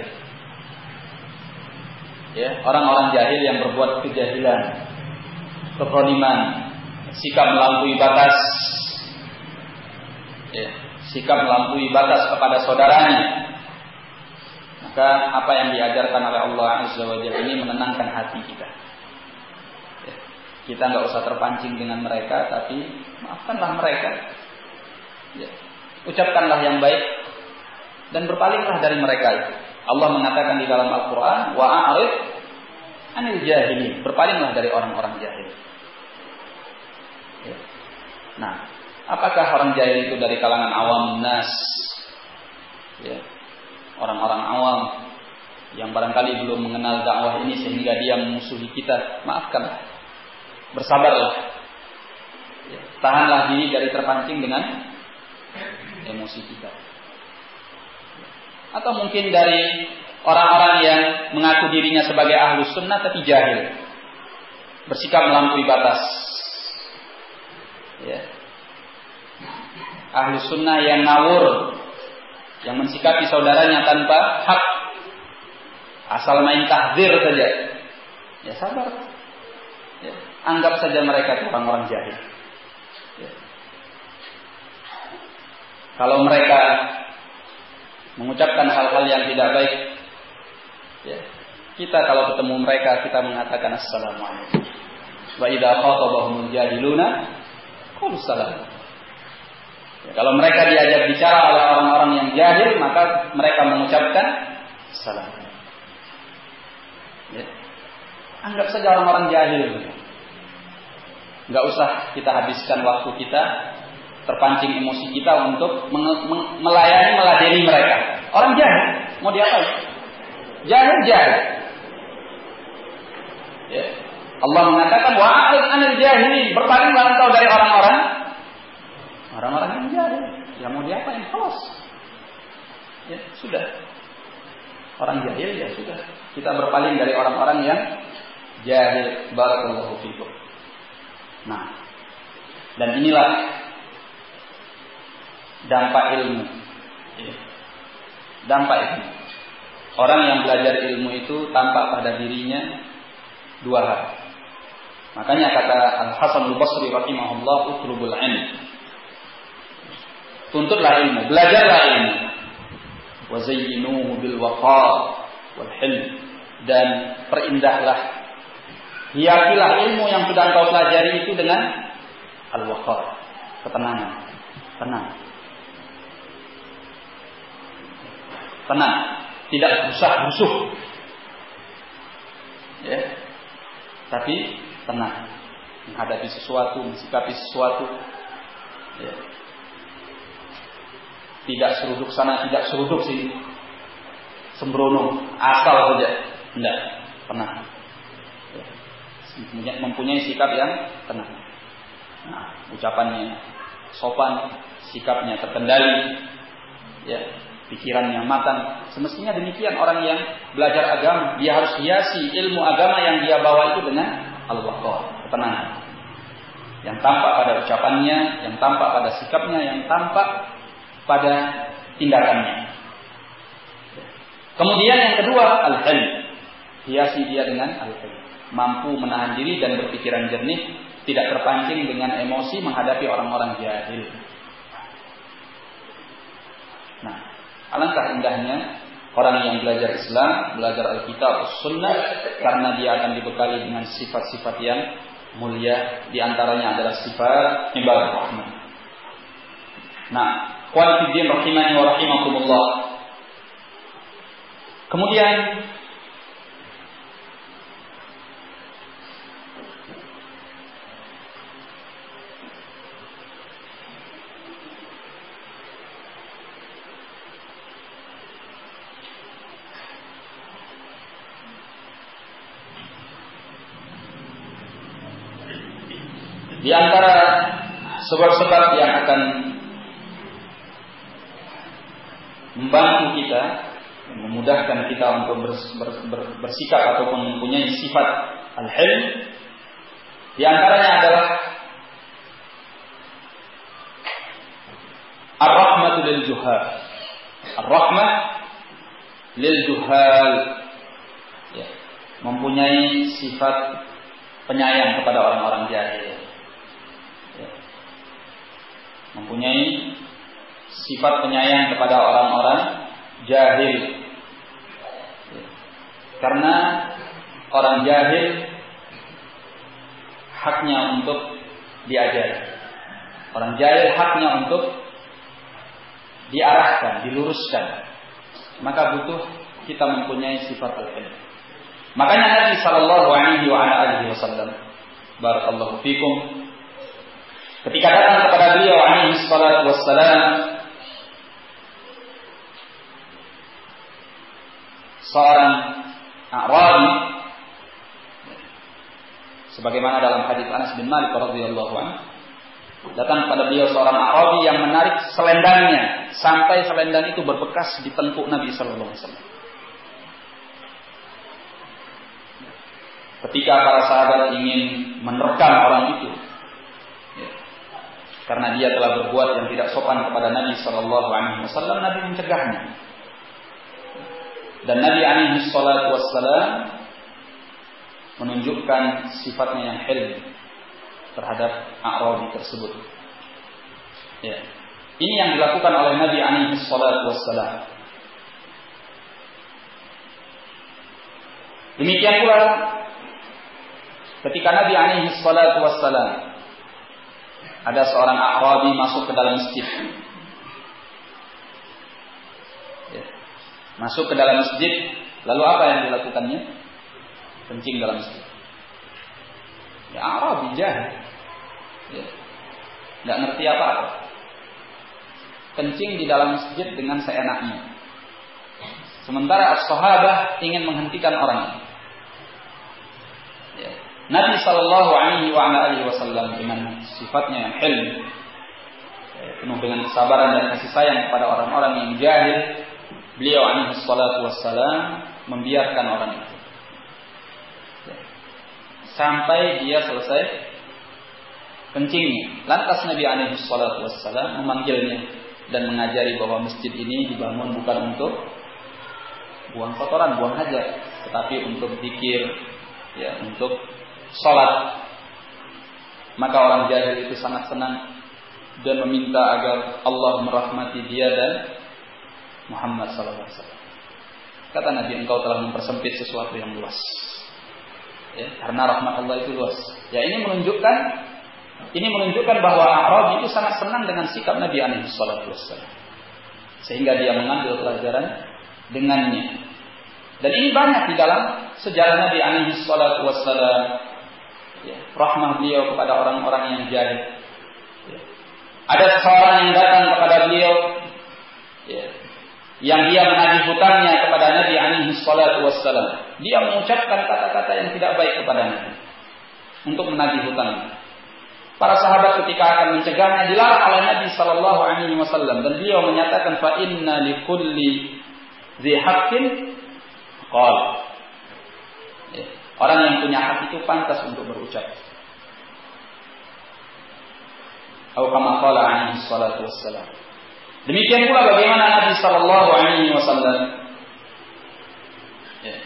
Ya, orang-orang jahil yang berbuat kejahilan, kekroniman, sikap melampaui batas. Ya, sikap melampaui batas kepada saudaranya, maka apa yang diajarkan oleh Allah Azza wa ini menenangkan hati kita. Ya, kita nggak usah terpancing dengan mereka, tapi maafkanlah mereka. Ya, ucapkanlah yang baik dan berpalinglah dari mereka itu. Allah mengatakan di dalam Al-Quran, wa a'rif anil jahili. Berpalinglah dari orang-orang jahil. Ya. Nah, apakah orang jahil itu dari kalangan awam nas? Ya orang-orang awam yang barangkali belum mengenal dakwah ini sehingga dia memusuhi kita, maafkan. Bersabarlah. Ya, tahanlah diri dari terpancing dengan emosi kita. Atau mungkin dari orang-orang yang mengaku dirinya sebagai ahlu sunnah tapi jahil. Bersikap melampaui batas. Ya. Ahlu sunnah yang ngawur yang mensikapi saudaranya tanpa hak asal main tahdir saja ya sabar ya, anggap saja mereka itu orang-orang jahil Ya. Kalau mereka mengucapkan hal-hal yang tidak baik, ya, kita kalau ketemu mereka kita mengatakan assalamualaikum. Wa idza jahiluna salam. Ya, kalau mereka diajak bicara oleh orang-orang yang jahil, maka mereka mengucapkan salam. Ya. Anggap saja orang-orang jahil. Enggak usah kita habiskan waktu kita terpancing emosi kita untuk melayani meladeni mereka. Orang jahil mau diapain? Jahil jahil. Ya. Allah mengatakan wa'arid anil jahilin, berpalinglah engkau dari orang-orang orang-orang yang jahil. Ya mau diapain? Kelas. Ya, sudah. Orang jahil ya sudah. Kita berpaling dari orang-orang yang jahil. Barakallahu fikum. Nah, dan inilah dampak ilmu. Ya. Dampak ilmu. Orang yang belajar ilmu itu tampak pada dirinya dua hal. Makanya kata Al Hasan Al Basri rahimahullah utlubul ilm. Tuntutlah ilmu, belajarlah ilmu. Wazayyinuhu bil waqar wal hilm dan perindahlah hiasilah ilmu yang sudah engkau pelajari itu dengan al waqar, ketenangan, tenang. Tenang, tidak rusak rusuh. Ya. Tapi tenang menghadapi sesuatu, mensikapi sesuatu. Ya. Tidak seruduk sana, tidak seruduk sini. Sembrono, asal saja. Tidak, tenang. Ya. Mempunyai sikap yang tenang. Nah, ucapannya sopan, sikapnya terkendali, ya, pikiran yang matang. Semestinya demikian orang yang belajar agama, dia harus hiasi ilmu agama yang dia bawa itu dengan al-waqar, ketenangan. Yang tampak pada ucapannya, yang tampak pada sikapnya, yang tampak pada tindakannya. Kemudian yang kedua al-hilm. Hiasi dia dengan al-hilm. Mampu menahan diri dan berpikiran jernih, tidak terpancing dengan emosi menghadapi orang-orang jahil. Nah, alangkah indahnya orang yang belajar Islam, belajar Alkitab, Sunnah, karena dia akan dibekali dengan sifat-sifat yang mulia. Di antaranya adalah sifat ibadah rahman. Nah, Kualifiddin rahimani wa rahimakumullah. Kemudian Di antara sebab-sebab yang akan membantu kita, memudahkan kita untuk bersikap ataupun mempunyai sifat al-hilm, di antaranya adalah ar-rahmatu lil juhal. Ar-rahmah lil juhal. Ya, mempunyai sifat penyayang kepada orang-orang jahil. Ya. Mempunyai sifat penyayang kepada orang-orang jahil. Karena orang jahil haknya untuk diajar. Orang jahil haknya untuk diarahkan, diluruskan. Maka butuh kita mempunyai sifat al-ilm. Makanya Nabi Shallallahu Alaihi Wasallam, Barakallahu fikum, ketika datang kepada beliau Alaihi Wasallam, seorang Arabi, sebagaimana dalam hadis Anas bin Malik radhiyallahu anhu, datang kepada beliau seorang Arabi yang menarik selendangnya sampai selendang itu berbekas di tengkuk Nabi Shallallahu Alaihi Wasallam. ketika para sahabat ingin menerkam orang itu karena dia telah berbuat yang tidak sopan kepada Nabi Shallallahu Alaihi Wasallam Nabi mencegahnya dan Nabi Alaihi Wasallam menunjukkan sifatnya yang hilm terhadap Arabi tersebut Ya. Ini yang dilakukan oleh Nabi alaihi wassalam. Demikian pula ketika Nabi alaihi wassalam ada seorang Arabi masuk ke dalam masjid. Ya. Masuk ke dalam masjid, lalu apa yang dilakukannya? Kencing dalam masjid. Ya Arabi jahil. Ya. Nggak ngerti apa-apa. Kencing di dalam masjid dengan seenaknya. Sementara as-sahabah ingin menghentikan orang. Ya. Nabi Shallallahu Alaihi Wasallam dengan sifatnya yang hilm, ya, penuh dengan kesabaran dan kasih sayang kepada orang-orang yang jahil, beliau alaihi salatu wassalam membiarkan orang itu ya. sampai dia selesai kencingnya. Lantas Nabi alaihi salatu wassalam memanggilnya dan mengajari bahwa masjid ini dibangun bukan untuk buang kotoran, buang hajat, tetapi untuk zikir, ya, untuk salat. Maka orang jahil itu sangat senang dan meminta agar Allah merahmati dia dan Muhammad sallallahu. Kata Nabi, engkau telah mempersempit sesuatu yang luas. Ya, karena rahmat Allah itu luas. Ya ini menunjukkan ini menunjukkan bahwa Arabi itu sangat senang dengan sikap Nabi alaihi salatu. Sehingga dia mengambil pelajaran dengannya. Dan ini banyak di dalam sejarah Nabi alaihi salatu wasallam ya, rahmah beliau kepada orang-orang yang jahil. Ya. Ada seorang yang datang kepada beliau, ya, yang dia menagih hutangnya kepada Nabi alaihi salatu wassalam. Dia mengucapkan kata-kata yang tidak baik kepada Nabi untuk menagih hutangnya. Para sahabat ketika akan mencegahnya dilarang oleh Nabi Shallallahu Alaihi Wasallam dan beliau menyatakan fa inna li kulli zi haqqin qal Orang yang punya hak itu pantas untuk berucap. Demikian pula bagaimana Nabi sallallahu alaihi wasallam ya.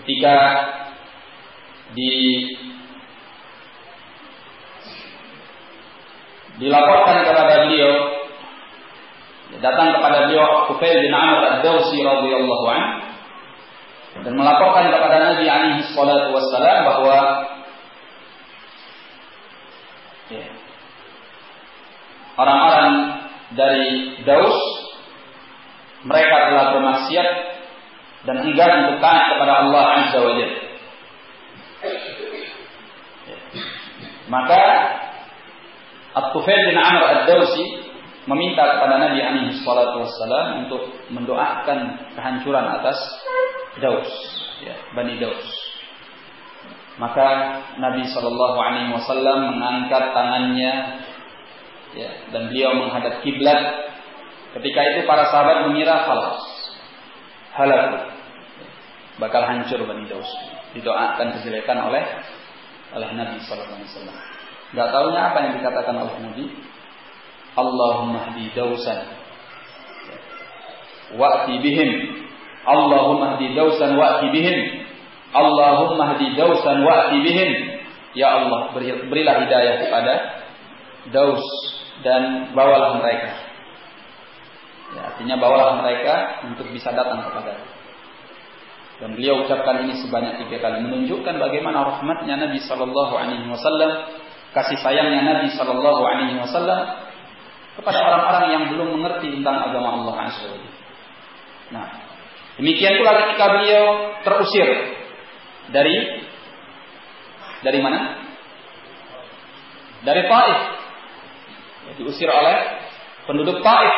ketika di dilaporkan kepada beliau datang kepada beliau Kufail bin Amr ad-Dawsi radhiyallahu anhu dan melaporkan kepada Nabi alaihi salatu wassalam bahwa ya, orang-orang dari Daus mereka telah bermaksiat dan enggan untuk taat kepada Allah Azza wa Jalla. Ya. Maka At-Tufail bin Amr Ad-Dawsi meminta kepada Nabi alaihi wassalam untuk mendoakan kehancuran atas Daus, ya, Bani Daus. Maka Nabi Shallallahu Alaihi Wasallam mengangkat tangannya, ya, dan beliau menghadap kiblat. Ketika itu para sahabat mengira falas, halal, bakal hancur Bani Daus. Didoakan kejelekan oleh oleh Nabi Shallallahu Alaihi Wasallam. Gak tahunya apa yang dikatakan oleh Nabi. Allahumma hdi dausan. Wa'ti bihim Allahumma hdi dausan wa'ti bihim. Allahumma hdi dausan wa'ti bihim. Ya Allah, berilah hidayah kepada Daus dan bawalah mereka. Ya, artinya bawalah mereka untuk bisa datang kepada dan beliau ucapkan ini sebanyak tiga kali menunjukkan bagaimana rahmatnya Nabi Shallallahu Alaihi Wasallam, kasih sayangnya Nabi Shallallahu Alaihi Wasallam kepada orang-orang yang belum mengerti tentang agama Allah Azza Nah, Demikian pula ketika beliau terusir dari dari mana? Dari Taif. Diusir oleh penduduk Taif.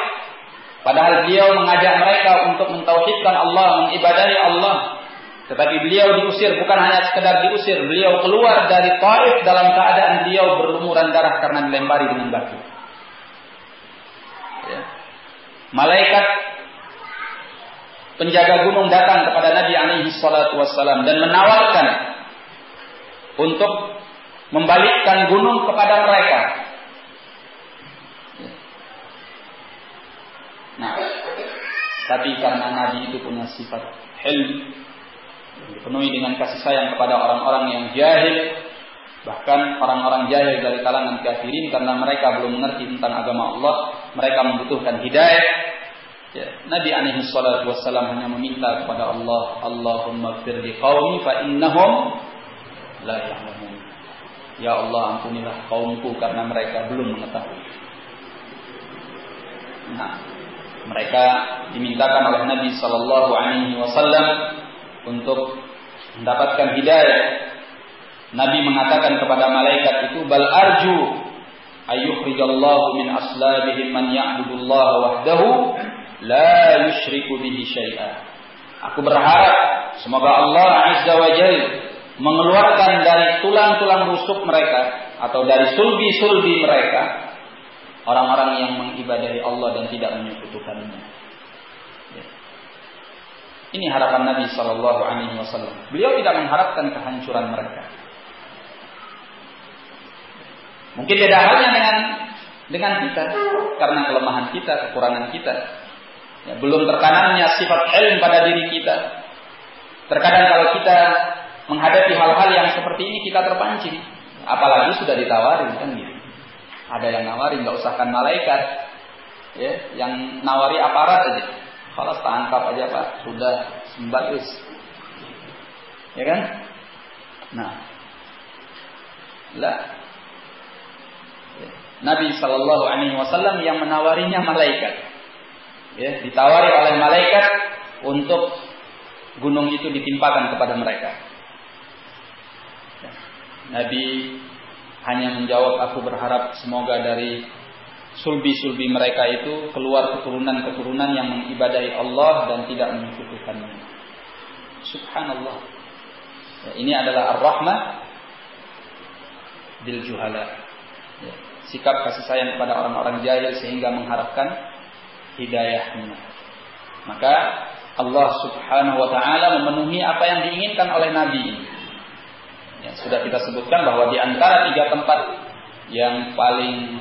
Padahal beliau mengajak mereka untuk mentauhidkan Allah, mengibadahi Allah. Tetapi beliau diusir bukan hanya sekedar diusir, beliau keluar dari Taif dalam keadaan beliau berlumuran darah karena dilempari dengan batu. Ya. Malaikat penjaga gunung datang kepada Nabi alaihi salatu wassalam dan menawarkan untuk membalikkan gunung kepada mereka. Nah, tapi karena Nabi itu punya sifat hilm, dipenuhi dengan kasih sayang kepada orang-orang yang jahil, Bahkan orang-orang jahil dari kalangan kafirin karena mereka belum mengerti tentang agama Allah, mereka membutuhkan hidayah. Ya, Nabi alaihi salatu wassalam hanya meminta kepada Allah, Allahumma firli qaumi fa innahum la ya'lamun. Ya Allah ampunilah kaumku karena mereka belum mengetahui. Nah, mereka dimintakan oleh Nabi Shallallahu Alaihi Wasallam untuk mendapatkan hidayah Nabi mengatakan kepada malaikat itu bal arju ayyukhrijallahu min aslabihim man ya'budullaha wahdahu la yusyriku bihi syai'a. Aku berharap semoga Allah Azza wa Jalla mengeluarkan dari tulang-tulang rusuk mereka atau dari sulbi-sulbi mereka orang-orang yang mengibadahi Allah dan tidak menyekutukannya. Ya. Ini harapan Nabi Shallallahu Alaihi Wasallam. Beliau tidak mengharapkan kehancuran mereka. Mungkin beda halnya dengan dengan kita karena kelemahan kita, kekurangan kita. Ya, belum tertanamnya sifat ilm pada diri kita. Terkadang kalau kita menghadapi hal-hal yang seperti ini kita terpancing, apalagi sudah ditawarin kan gitu. Ada yang nawarin, nggak usahkan malaikat, ya, yang nawari aparat aja. Kalau tangkap aja pak, sudah sembaris, ya kan? Nah, lah Nabi Shallallahu Alaihi Wasallam yang menawarinya malaikat. Ya, ditawari oleh malaikat untuk gunung itu ditimpakan kepada mereka. Nabi hanya menjawab, aku berharap semoga dari sulbi-sulbi mereka itu keluar keturunan-keturunan yang mengibadahi Allah dan tidak menyekutukannya. Subhanallah. Ya, ini adalah ar-rahmah bil juhala. Sikap kasih sayang kepada orang-orang jahil sehingga mengharapkan hidayahnya. Maka Allah Subhanahu wa taala memenuhi apa yang diinginkan oleh nabi Ya, sudah kita sebutkan bahwa di antara tiga tempat yang paling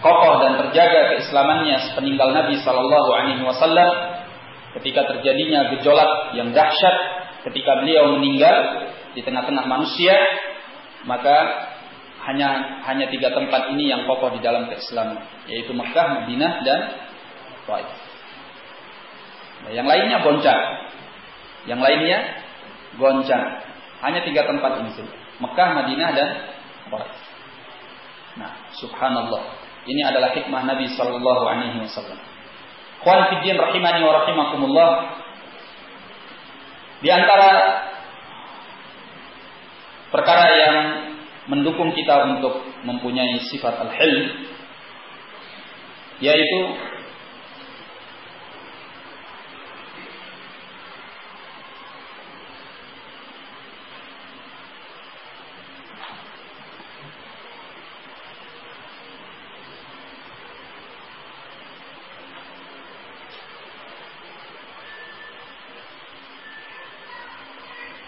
kokoh dan terjaga keislamannya sepeninggal Nabi Shallallahu Alaihi Wasallam ketika terjadinya gejolak yang dahsyat ketika beliau meninggal di tengah-tengah manusia maka hanya hanya tiga tempat ini yang kokoh di dalam keislaman, yaitu Mekah, Madinah dan Taif. Nah, yang lainnya goncang. Yang lainnya goncang. Hanya tiga tempat ini Mekah, Madinah dan Taif. Nah, subhanallah. Ini adalah hikmah Nabi sallallahu alaihi wasallam. Khwan fiddin rahimani wa rahimakumullah. Di antara perkara yang mendukung kita untuk mempunyai sifat al-hilm yaitu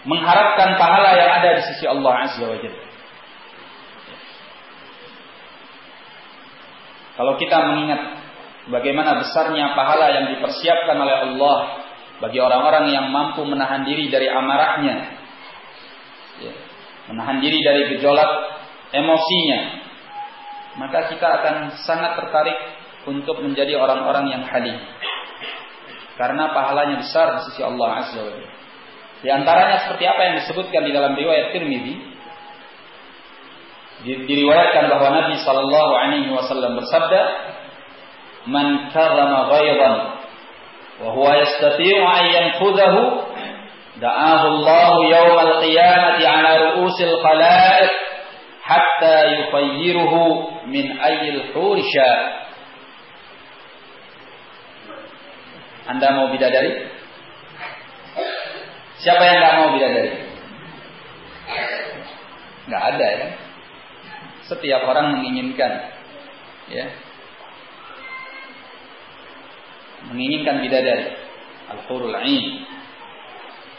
mengharapkan pahala yang ada di sisi Allah Azza wa Jalla. Kalau kita mengingat bagaimana besarnya pahala yang dipersiapkan oleh Allah bagi orang-orang yang mampu menahan diri dari amarahnya, ya, menahan diri dari gejolak emosinya, maka kita akan sangat tertarik untuk menjadi orang-orang yang halim. Karena pahalanya besar di sisi Allah Azza wa Di antaranya seperti apa yang disebutkan di dalam riwayat Tirmidzi diriwayatkan bahwa Nabi Shallallahu Alaihi Wasallam bersabda, "Man karama ghaiban wa huwa yastati'u an yanfudhahu, da'ahu Allah yawm al-qiyamati ala ru'usil khalaiq hatta yufayyiruhu min ayyil hursha." Anda mau bidadari? Siapa yang nggak mau bidadari? Nggak ada ya setiap orang menginginkan ya. Menginginkan bidadari al-hurul ain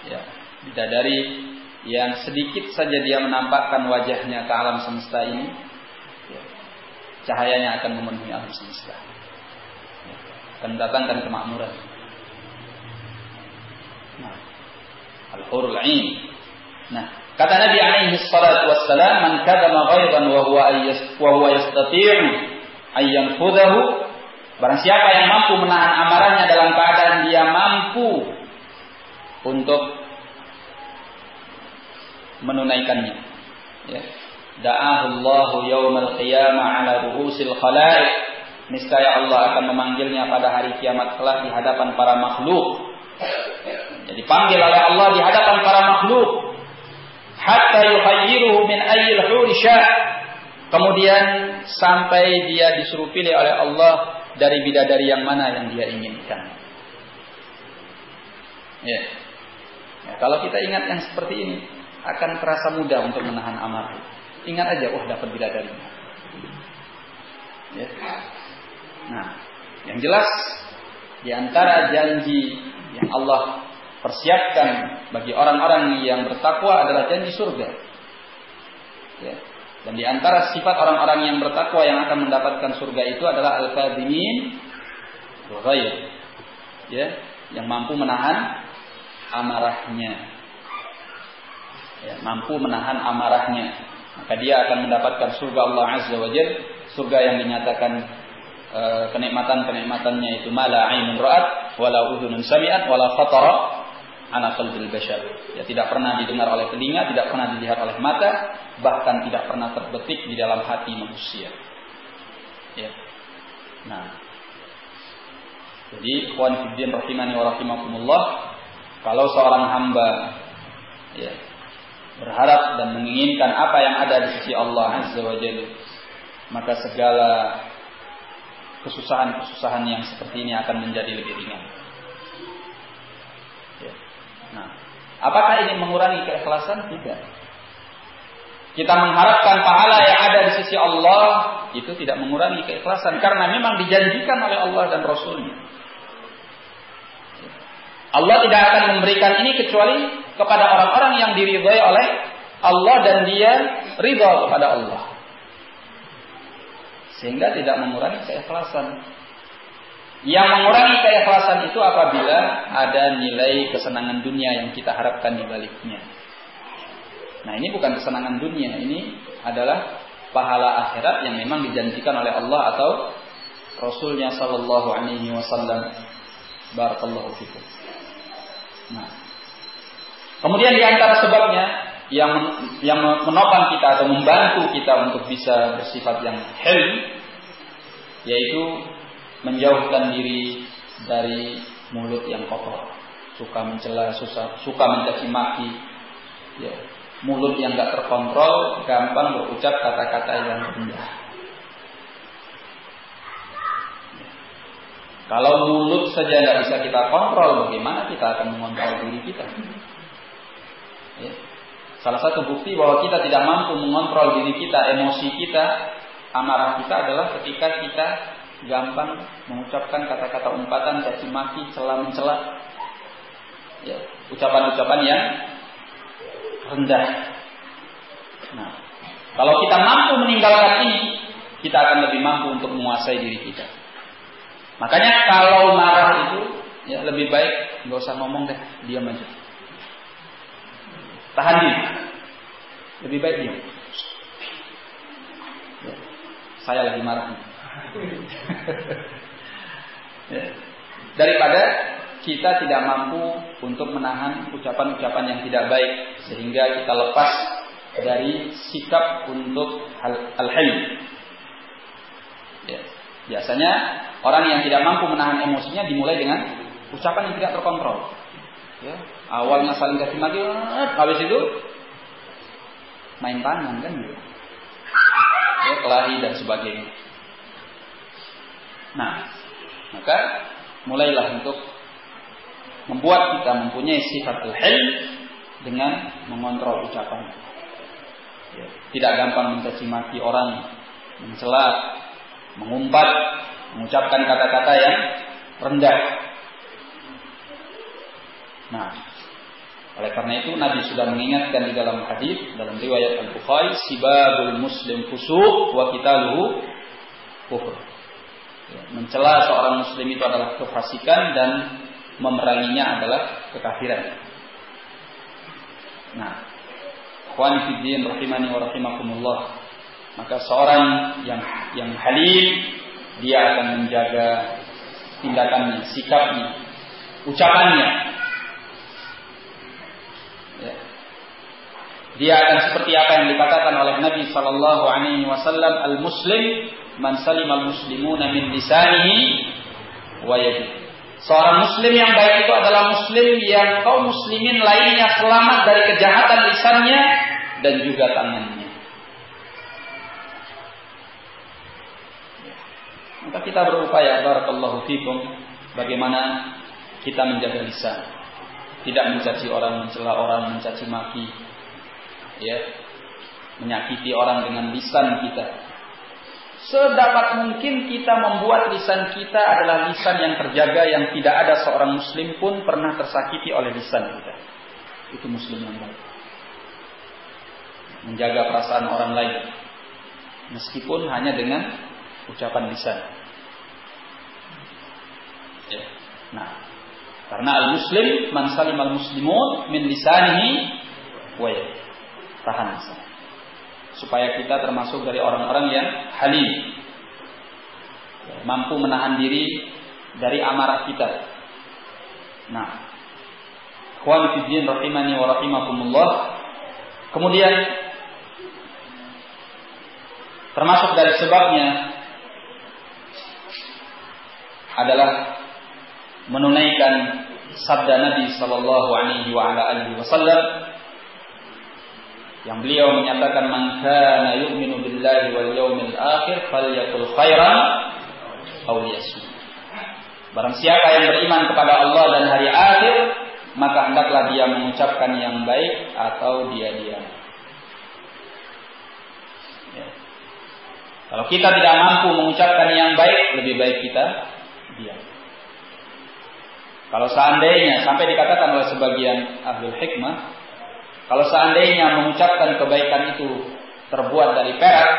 ya. Bidadari yang sedikit saja dia menampakkan wajahnya ke alam semesta ini ya, cahayanya akan memenuhi alam semesta ya, akan mendatangkan kemakmuran. Nah al-hurul ain. Nah Kata Nabi alaihi salatu wassalam, "Man kadama ghaidan wa huwa wa huwa yastati'u ayyan fudahu" Barang siapa yang mampu menahan amarahnya dalam keadaan dia mampu untuk menunaikannya. Ya. Da'ahu Allah yaumal qiyamah ala ru'usil khalaiq. Niscaya Allah akan memanggilnya pada hari kiamat kelak di hadapan para makhluk. Jadi panggil oleh Allah di hadapan para makhluk hatta yukhayyiruhu min ayyil huri Kemudian sampai dia disuruh pilih oleh Allah dari bidadari yang mana yang dia inginkan. Ya. ya. Kalau kita ingat yang seperti ini, akan terasa mudah untuk menahan amarah. Ingat aja, wah oh, dapat bidadari. Ya. Nah, yang jelas di antara janji yang Allah persiapkan bagi orang-orang yang bertakwa adalah janji surga. Ya. Dan di antara sifat orang-orang yang bertakwa yang akan mendapatkan surga itu adalah al-kadhimin. Ya, yang mampu menahan amarahnya. Ya, mampu menahan amarahnya. Maka dia akan mendapatkan surga Allah Azza wa Jalla, surga yang dinyatakan uh, kenikmatan-kenikmatannya itu mala ra'at wala udhunun sami'at wala khatara ala qalbil bashar. Ya tidak pernah didengar oleh telinga, tidak pernah dilihat oleh mata, bahkan tidak pernah terbetik di dalam hati manusia. Ya. Nah. Jadi ikhwan fiddin rahimani wa rahimakumullah, kalau seorang hamba ya berharap dan menginginkan apa yang ada di sisi Allah Azza wa maka segala kesusahan-kesusahan yang seperti ini akan menjadi lebih ringan. Nah, apakah ini mengurangi keikhlasan? Tidak. Kita mengharapkan pahala yang ada di sisi Allah itu tidak mengurangi keikhlasan karena memang dijanjikan oleh Allah dan Rasulnya. Allah tidak akan memberikan ini kecuali kepada orang-orang yang diridhai oleh Allah dan dia ridha kepada Allah. Sehingga tidak mengurangi keikhlasan. Yang mengurangi keikhlasan itu apabila ada nilai kesenangan dunia yang kita harapkan di baliknya. Nah, ini bukan kesenangan dunia, ini adalah pahala akhirat yang memang dijanjikan oleh Allah atau Rasulnya Shallallahu Alaihi Wasallam. Barakallahu fikum. Nah, kemudian di antara sebabnya yang yang menopang kita atau membantu kita untuk bisa bersifat yang healthy yaitu menjauhkan diri dari mulut yang kotor, suka mencela, susah, suka mencaci maki, ya, mulut yang gak terkontrol, gampang berucap kata-kata yang rendah. Kalau mulut saja nggak bisa kita kontrol, bagaimana kita akan mengontrol diri kita? Ya. Salah satu bukti bahwa kita tidak mampu mengontrol diri kita, emosi kita, amarah kita adalah ketika kita gampang mengucapkan kata-kata umpatan, caci maki, celah mencela. Ya, ucapan-ucapan yang rendah. Nah, kalau kita mampu meninggalkan ini, kita akan lebih mampu untuk menguasai diri kita. Makanya kalau marah itu ya lebih baik nggak usah ngomong deh, diam aja. Tahan diri. Lebih baik diam. Ya, saya lagi marah. ya. Daripada kita tidak mampu untuk menahan ucapan-ucapan yang tidak baik sehingga kita lepas dari sikap untuk al-hilm. Ya. Biasanya orang yang tidak mampu menahan emosinya dimulai dengan ucapan yang tidak terkontrol. Ya. Awalnya saling kasih maki, habis itu main tangan kan gitu. Ya, kelahi dan sebagainya. Nah, maka mulailah untuk membuat kita mempunyai sifat al-hilm dengan mengontrol ucapan. Ya, tidak gampang mencaci maki orang, mencela, mengumpat, mengucapkan kata-kata yang rendah. Nah, oleh karena itu Nabi sudah mengingatkan di dalam hadis dalam riwayat Al-Bukhari, sibabul muslim fusuq wa qitaluhu kufur. Mencela seorang muslim itu adalah kefasikan dan memeranginya adalah kekafiran. Nah, Ikhwani fiddin rahimani wa rahimakumullah. Maka seorang yang yang halim dia akan menjaga tindakannya, sikapnya, ucapannya. Ya. Dia akan seperti apa yang dikatakan oleh Nabi Sallallahu Alaihi Wasallam, al Muslim man salim al muslimuna min lisanihi wa yadihi. Seorang muslim yang baik itu adalah muslim yang kaum muslimin lainnya selamat dari kejahatan lisannya dan juga tangannya. Maka kita berupaya barakallahu fikum bagaimana kita menjaga lisan. Tidak mencaci orang, mencela orang, mencaci maki. Ya. Menyakiti orang dengan lisan kita. Sedapat mungkin kita membuat lisan kita adalah lisan yang terjaga yang tidak ada seorang muslim pun pernah tersakiti oleh lisan kita. Itu muslim yang baik. Menjaga perasaan orang lain. Meskipun hanya dengan ucapan lisan. Ya. Nah, karena al-muslim man salim al-muslimun min lisanihi wa Tahan lisan supaya kita termasuk dari orang-orang yang halim. Mampu menahan diri dari amarah kita. Nah fiddin rahimani wa rahimakumullah. Kemudian termasuk dari sebabnya adalah menunaikan sabda Nabi sallallahu alaihi wasallam yang beliau menyatakan man kana yu'minu billahi wal yawmil akhir falyakul khairan aw liyasmut. Barang siapa yang beriman kepada Allah dan hari akhir, maka hendaklah dia mengucapkan yang baik atau dia diam. Ya. Kalau kita tidak mampu mengucapkan yang baik, lebih baik kita diam. Kalau seandainya sampai dikatakan oleh sebagian ahli hikmah, kalau seandainya mengucapkan kebaikan itu terbuat dari perak,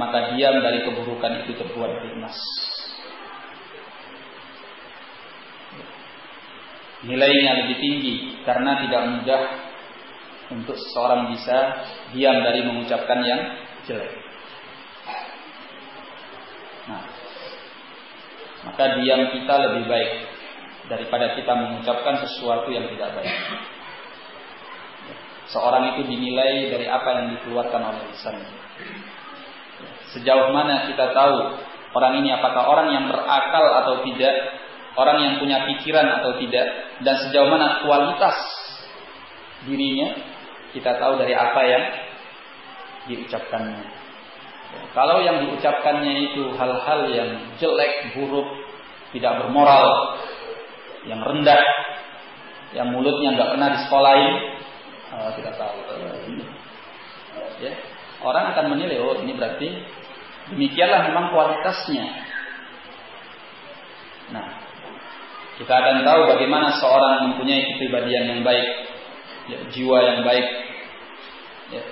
maka diam dari keburukan itu terbuat dari emas. Nilainya lebih tinggi karena tidak mudah untuk seseorang bisa diam dari mengucapkan yang jelek. Nah, maka diam kita lebih baik daripada kita mengucapkan sesuatu yang tidak baik seorang itu dinilai dari apa yang dikeluarkan oleh lisannya. Sejauh mana kita tahu orang ini apakah orang yang berakal atau tidak, orang yang punya pikiran atau tidak, dan sejauh mana kualitas dirinya, kita tahu dari apa yang diucapkannya. Kalau yang diucapkannya itu hal-hal yang jelek, buruk, tidak bermoral, yang rendah, yang mulutnya nggak pernah disekolahin, oh, tidak tahu. Ya, orang akan menilai oh ini berarti demikianlah memang kualitasnya. Nah, kita akan tahu bagaimana seorang mempunyai kepribadian yang baik, ya, jiwa yang baik. Ya,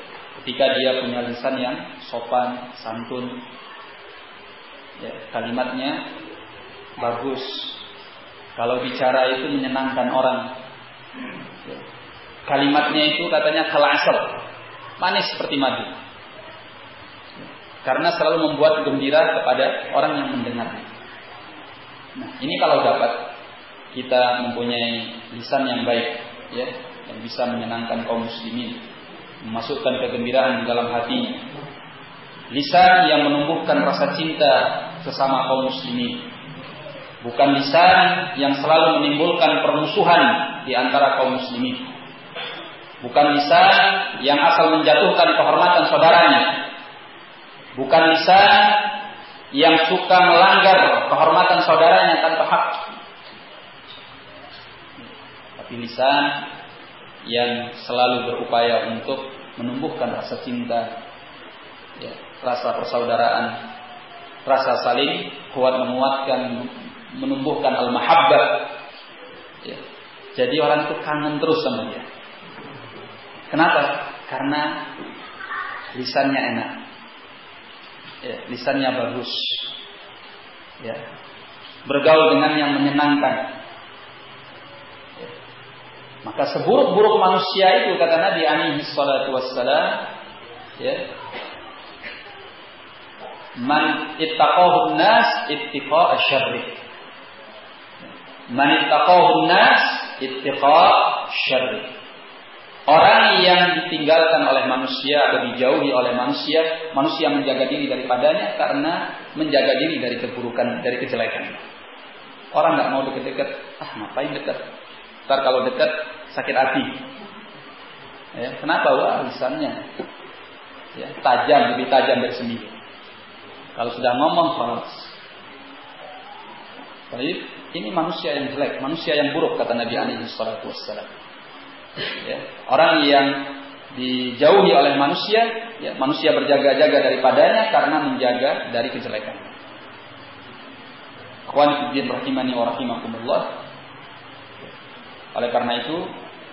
ketika dia punya lisan yang sopan, santun, ya, kalimatnya bagus. Kalau bicara itu menyenangkan orang, Kalimatnya itu katanya kalasal, manis seperti madu. Karena selalu membuat gembira kepada orang yang mendengarnya. Nah, ini kalau dapat kita mempunyai lisan yang baik, ya, yang bisa menyenangkan kaum muslimin, memasukkan kegembiraan di dalam hatinya. Lisan yang menumbuhkan rasa cinta sesama kaum muslimin. Bukan lisan yang selalu menimbulkan permusuhan di antara kaum muslimin. Bukan lisan yang asal menjatuhkan kehormatan saudaranya. Bukan lisan yang suka melanggar kehormatan saudaranya tanpa hak. Tapi lisan yang selalu berupaya untuk menumbuhkan rasa cinta, ya, rasa persaudaraan, rasa saling kuat menguatkan, menumbuhkan al-mahabbah. Ya. Jadi orang itu kangen terus sama dia. Kenapa? Karena lisannya enak. Ya, lisannya bagus. Ya. Bergaul dengan yang menyenangkan. Ya. Maka seburuk-buruk manusia itu kata Nabi alaihi salatu wassalam ya. Man ittaqahu nas ittiqa syarri. Man nas ittiqa syarri. Orang yang ditinggalkan oleh manusia atau dijauhi oleh manusia, manusia menjaga diri daripadanya karena menjaga diri dari keburukan, dari kejelekan. Orang nggak mau deket-deket, ah ngapain dekat? Ntar kalau dekat sakit hati. Ya, kenapa? Wah, lisannya ya, tajam, lebih tajam dari sendiri. Kalau sudah ngomong, falas. Baik, ini manusia yang jelek, manusia yang buruk kata Nabi alaihi wassalam. Ya, orang yang dijauhi oleh manusia, ya, manusia berjaga-jaga daripadanya karena menjaga dari kejelekan. Fiddin rahimani wa rahimakumullah. Oleh karena itu,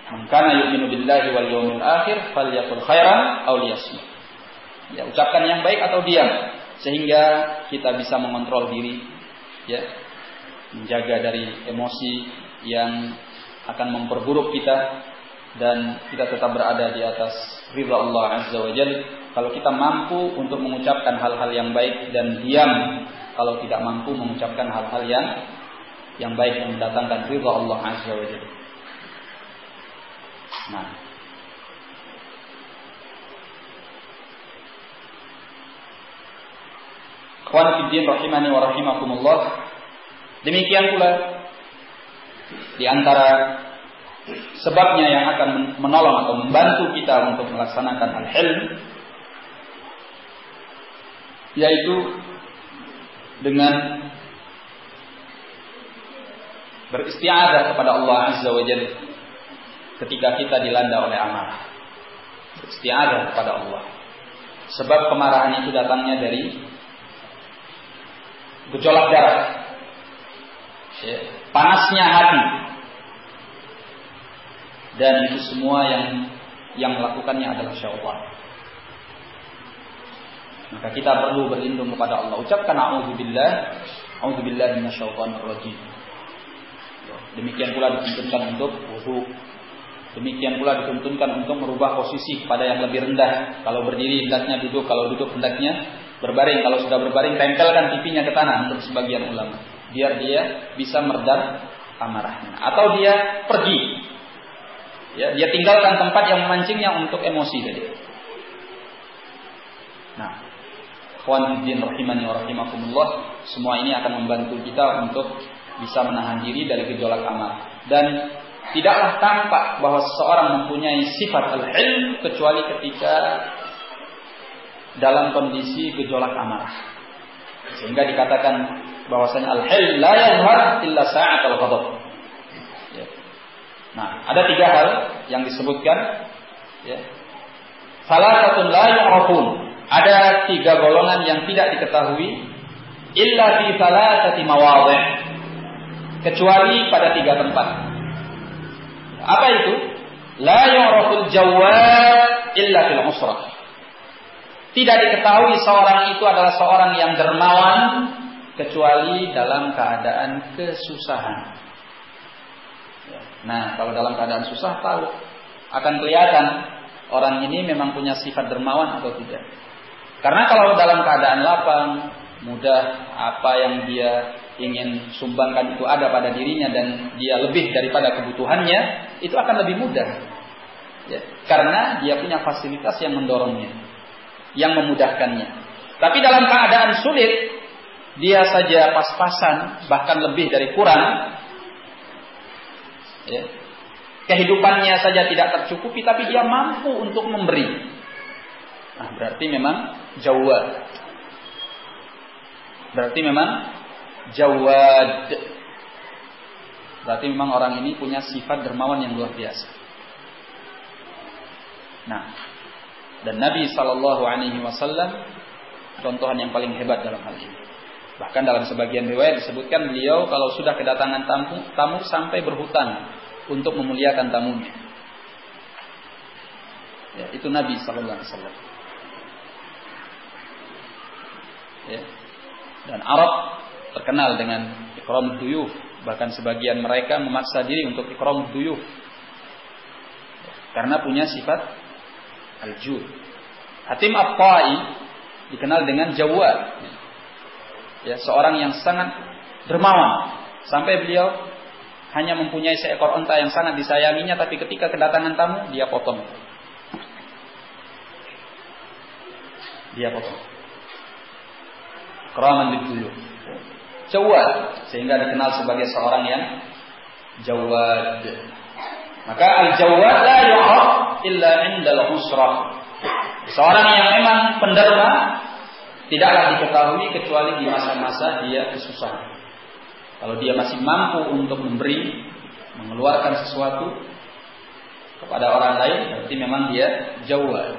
Mengkana yu'minu billahi wal yawmil akhir falyakul khairan aw. Ya, ucapkan yang baik atau diam sehingga kita bisa mengontrol diri ya, menjaga dari emosi yang akan memperburuk kita dan kita tetap berada di atas ridha Allah Azza wa Jalla. Kalau kita mampu untuk mengucapkan hal-hal yang baik dan diam kalau tidak mampu mengucapkan hal-hal yang yang baik yang mendatangkan ridha Allah Azza wa Jalla. Nah. Demikian pula di antara sebabnya yang akan menolong atau membantu kita untuk melaksanakan al-hilm yaitu dengan beristiadah kepada Allah Azza wa Jalla ketika kita dilanda oleh amarah. Beristiadah kepada Allah. Sebab kemarahan itu datangnya dari gejolak darah. Ya, panasnya hati. Dan itu semua yang yang melakukannya adalah syaitan. Maka kita perlu berlindung kepada Allah. Ucapkan a'udzubillah, a'udzubillah minasyaitonir rajim. Demikian pula dituntunkan untuk wudu. Demikian pula dituntunkan untuk merubah posisi pada yang lebih rendah. Kalau berdiri hendaknya duduk, kalau duduk hendaknya berbaring. Kalau sudah berbaring tempelkan pipinya ke tanah untuk sebagian ulama. Biar dia bisa meredam amarahnya. Atau dia pergi. Ya, dia tinggalkan tempat yang memancingnya untuk emosi tadi. Nah, kawan din rahimani wa rahimakumullah, semua ini akan membantu kita untuk bisa menahan diri dari gejolak amarah. Dan tidaklah tampak bahwa seseorang mempunyai sifat al-ilm kecuali ketika dalam kondisi gejolak amarah. Sehingga dikatakan bahwasanya al-hilm la yahmar illa sa'at al-ghadab. Nah, ada tiga hal yang disebutkan ya. Salah satu la yu'rafun. Ada tiga golongan yang tidak diketahui illa fi salasati mawadhi' kecuali pada tiga tempat. Apa itu? La yu'raful jawad illa fil usrah. Tidak diketahui seorang itu adalah seorang yang dermawan kecuali dalam keadaan kesusahan. Nah, kalau dalam keadaan susah tahu akan kelihatan orang ini memang punya sifat dermawan atau tidak. Karena kalau dalam keadaan lapang, mudah apa yang dia ingin sumbangkan itu ada pada dirinya dan dia lebih daripada kebutuhannya, itu akan lebih mudah. Ya, karena dia punya fasilitas yang mendorongnya, yang memudahkannya. Tapi dalam keadaan sulit, dia saja pas-pasan, bahkan lebih dari kurang. Ya, kehidupannya saja tidak tercukupi, tapi dia mampu untuk memberi. Nah, berarti memang jawab. Berarti memang Jawad. Berarti memang orang ini punya sifat dermawan yang luar biasa. Nah, dan Nabi Shallallahu Alaihi Wasallam contohan yang paling hebat dalam hal ini. Bahkan dalam sebagian riwayat disebutkan beliau kalau sudah kedatangan tamu, tamu sampai berhutang untuk memuliakan tamunya. Ya, itu Nabi Shallallahu Alaihi Wasallam. Ya. Dan Arab terkenal dengan ikram duyuf. Bahkan sebagian mereka memaksa diri untuk ikram duyuf. karena punya sifat al-jud. Hatim At-Tai dikenal dengan Jawad. Ya, seorang yang sangat dermawan sampai beliau hanya mempunyai seekor unta yang sangat disayanginya tapi ketika kedatangan tamu dia potong. Dia potong. Keraman dituyuk. Jawad sehingga dikenal sebagai seorang yang jawad. Maka al-jawad la yu'raf illa 'inda al-usrah. Seorang yang memang penderma tidaklah diketahui kecuali di masa-masa dia kesusahan. Kalau dia masih mampu untuk memberi, mengeluarkan sesuatu kepada orang lain, berarti memang dia jawad.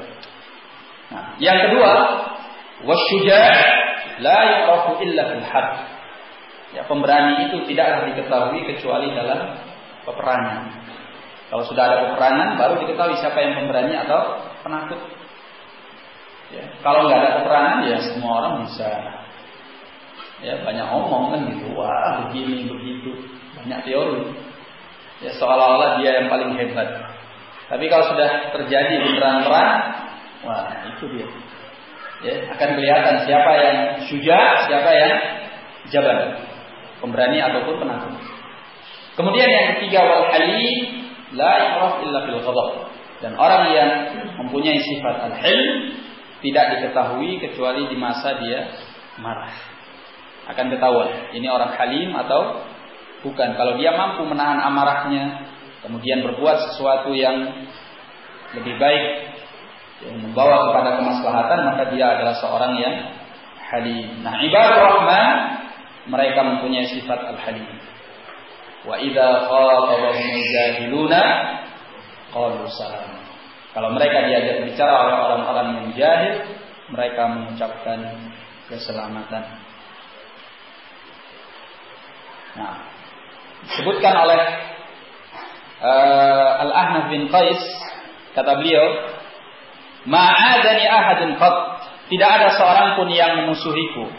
Nah, yang kedua, wasyuja' la yu'rafu illa bil Ya, pemberani itu tidaklah diketahui kecuali dalam peperangan. Kalau sudah ada peperangan, baru diketahui siapa yang pemberani atau penakut. Ya, kalau nggak ada peperangan, ya semua orang bisa. Ya, banyak omong kan gitu. Wah, begini, begitu. Banyak teori. Ya, seolah-olah dia yang paling hebat. Tapi kalau sudah terjadi beneran perang, wah itu dia. Ya, akan kelihatan siapa yang suja, siapa yang jabat pemberani ataupun penakut. Kemudian yang ketiga wal halim la yu'raf illa bil ghadab. Dan orang yang mempunyai sifat al-hilm tidak diketahui kecuali di masa dia marah. Akan ketahuan ini orang halim atau bukan. Kalau dia mampu menahan amarahnya, kemudian berbuat sesuatu yang lebih baik yang membawa kepada kemaslahatan maka dia adalah seorang yang halim. Nah, ibadah rahman mereka mempunyai sifat al-halim. Wa idza khatabahum jahiluna qalu salam. Kalau mereka diajak bicara oleh orang-orang yang jahil, mereka mengucapkan keselamatan. Nah, disebutkan oleh uh, Al-Ahnaf bin Qais kata beliau, "Ma'adani ahadun qat." Tidak ada seorang pun yang memusuhiku.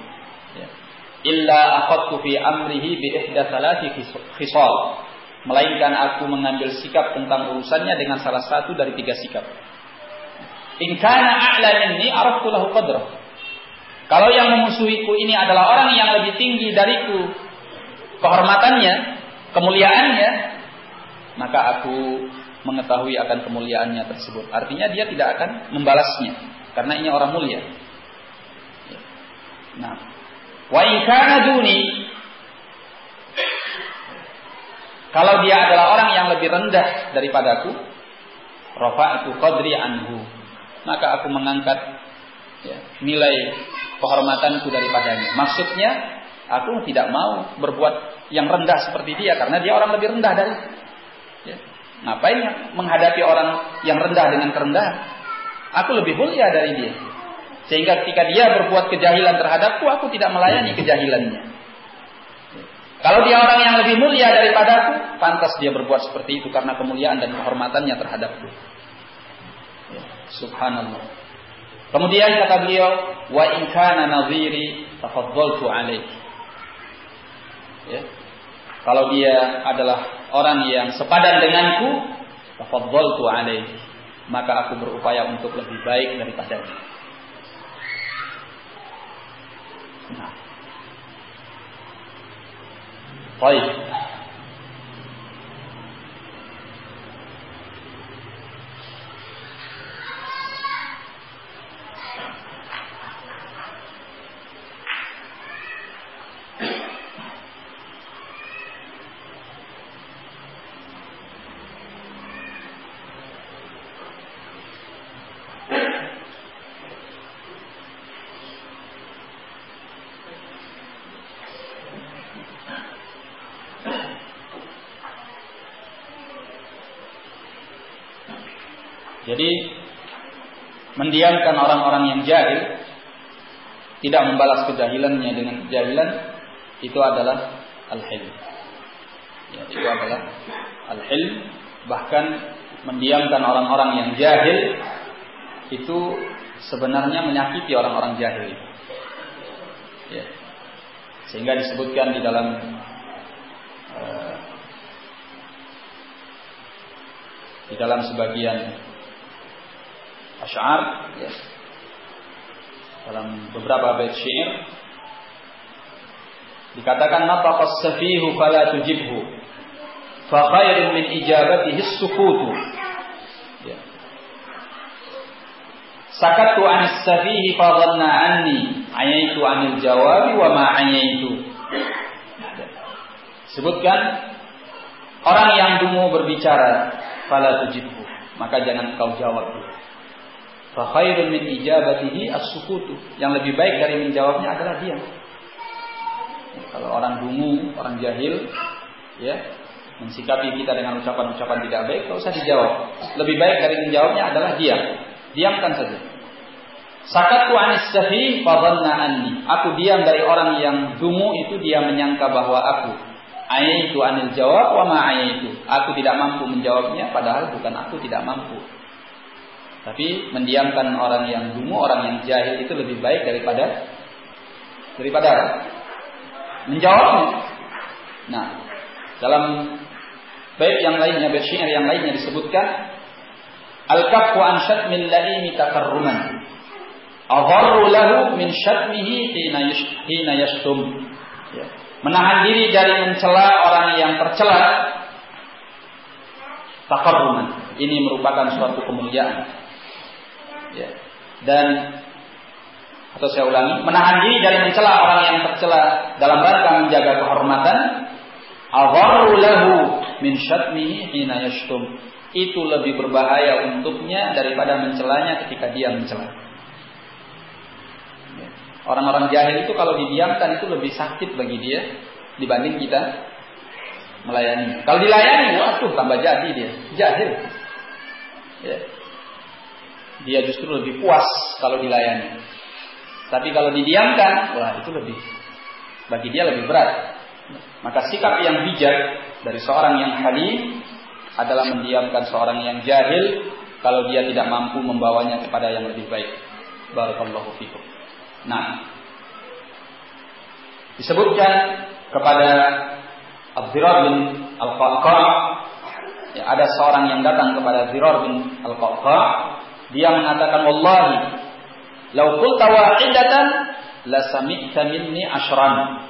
Illa akhadtu fi amrihi bi ihda salati khisal. Melainkan aku mengambil sikap tentang urusannya dengan salah satu dari tiga sikap. In kana a'la minni araftu lahu qadra. Kalau yang memusuhiku ini adalah orang yang lebih tinggi dariku kehormatannya kemuliaannya maka aku mengetahui akan kemuliaannya tersebut artinya dia tidak akan membalasnya karena ini orang mulia nah Wa duni kalau dia adalah orang yang lebih rendah daripadaku, rafa'tu qadri anhu. Maka aku mengangkat ya, nilai kehormatanku daripadanya. Maksudnya, aku tidak mau berbuat yang rendah seperti dia karena dia orang lebih rendah dari. Ya. Ngapain menghadapi orang yang rendah dengan kerendahan? Aku lebih mulia dari dia. Sehingga ketika dia berbuat kejahilan terhadapku, aku tidak melayani kejahilannya. Kalau dia orang yang lebih mulia daripadaku, pantas dia berbuat seperti itu karena kemuliaan dan kehormatannya terhadapku. Ya, subhanallah. Kemudian kata beliau, wa in kana nadhiri alaihi ya. Kalau dia adalah orang yang sepadan denganku, tafaddaltu alaihi. Maka aku berupaya untuk lebih baik daripadanya. Nah. Baik. Mendiamkan orang-orang yang jahil, tidak membalas kejahilannya dengan kejahilan, itu adalah al-hilm. Ya, itu adalah al-hilm. Bahkan mendiamkan orang-orang yang jahil itu sebenarnya menyakiti orang-orang jahil. Ya. Sehingga disebutkan di dalam uh, di dalam sebagian asy'ar ya, dalam beberapa bait syair dikatakan nafaqas safihu fala tujibhu fa khairun min ijabatihi sukutu. Ya. sakatu anis safihi fa dhanna anni ayaitu anil jawabi wa ma ayaitu. Sebutkan orang yang dungu berbicara fala tujibhu. Maka jangan kau jawab Fa khairun min ijabatihi as-sukutu. Yang lebih baik dari menjawabnya adalah diam. Kalau orang dungu, orang jahil, ya, mensikapi kita dengan ucapan-ucapan tidak baik, tidak usah dijawab. Lebih baik dari menjawabnya adalah diam. Diamkan saja. Sakatu anis safi fadhanna anni. Aku diam dari orang yang dungu itu dia menyangka bahwa aku ayaitu anil jawab wa ma ayaitu. Aku tidak mampu menjawabnya padahal bukan aku tidak mampu. Tapi mendiamkan orang yang dungu, orang yang jahil itu lebih baik daripada daripada menjawabnya. Nah, dalam bait yang lainnya, bait syair yang lainnya disebutkan al-kaffu an syatmil laimi takarruman. Adharru lahu min syatmihi hina yashtum. Ya. Menahan diri dari mencela orang yang tercela takarruman. Ini merupakan suatu kemuliaan. Ya. Dan atau saya ulangi, menahan diri dari mencela orang yang tercela dalam rangka menjaga kehormatan, min. Itu lebih berbahaya untuknya daripada mencelanya ketika dia mencela. Ya. Orang-orang jahil itu kalau didiamkan itu lebih sakit bagi dia dibanding kita melayani. Kalau dilayani, waduh tambah jadi dia, jahil. Ya dia justru lebih puas kalau dilayani. Tapi kalau didiamkan, wah itu lebih bagi dia lebih berat. Maka sikap yang bijak dari seorang yang halim adalah mendiamkan seorang yang jahil kalau dia tidak mampu membawanya kepada yang lebih baik. Barakallahu fikum. Nah, disebutkan kepada Abdurrah bin Al-Qaqqa ya, ada seorang yang datang kepada Abdurrah bin Al-Qaqqa dia mengatakan wallahi lau qulta la sami'ta minni ashran.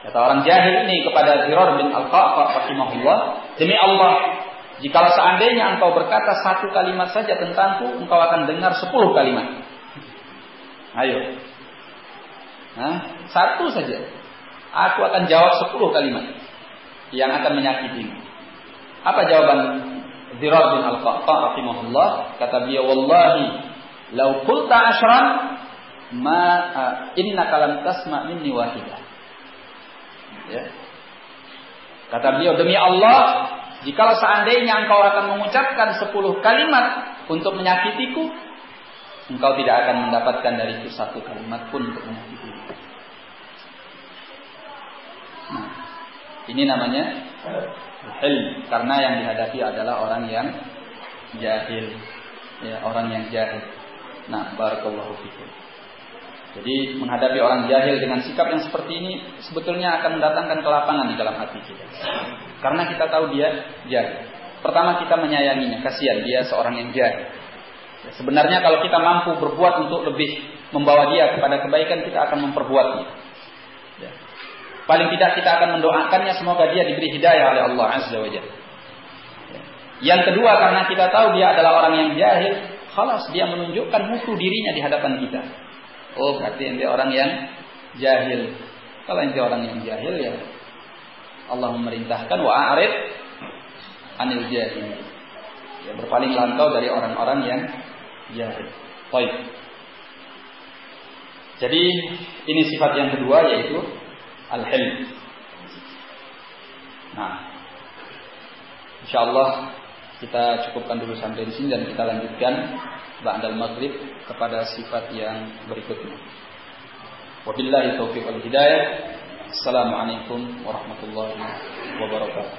Kata orang jahil ini kepada Zirar bin Al-Qa'qa rahimahullah, demi Allah, jika seandainya engkau berkata satu kalimat saja tentangku, engkau akan dengar sepuluh kalimat. Ayo. Nah, satu saja. Aku akan jawab sepuluh kalimat yang akan menyakitimu. Apa jawaban Zirar bin Al-Qaqqa rahimahullah kata beliau wallahi lau qulta ashran ma inna kalam tasma minni wahidah. Ya. Kata beliau demi Allah jika seandainya engkau akan mengucapkan sepuluh kalimat untuk menyakitiku engkau tidak akan mendapatkan dari itu satu kalimat pun untuk menyakitiku. Nah, ini namanya ilm. Karena yang dihadapi adalah orang yang jahil. Ya orang yang jahil. Nah barakallahu fikum. Jadi menghadapi orang jahil dengan sikap yang seperti ini sebetulnya akan mendatangkan kelapangan di dalam hati kita. Karena kita tahu dia jahil. Pertama kita menyayanginya. Kasihan dia seorang yang jahil. Ya, sebenarnya kalau kita mampu berbuat untuk lebih membawa dia kepada kebaikan kita akan memperbuatnya. ya. Paling tidak kita akan mendoakannya semoga dia diberi hidayah oleh Allah Azza wa. Yang kedua karena kita tahu dia adalah orang yang jahil, khalas dia menunjukkan musuh dirinya di hadapan kita. Oh, berarti ente orang yang jahil. Kalau ente orang yang jahil ya Allah memerintahkan wa a'rid anil jahil. Ya berpaling lampau dari orang-orang yang jahil. Baik. Jadi ini sifat yang kedua yaitu al-hilm. Nah, insyaallah kita cukupkan dulu sampai di sini dan kita lanjutkan ba'dal maghrib kepada sifat yang berikutnya. Wabillahi taufiq wal hidayah. Assalamualaikum warahmatullahi wabarakatuh.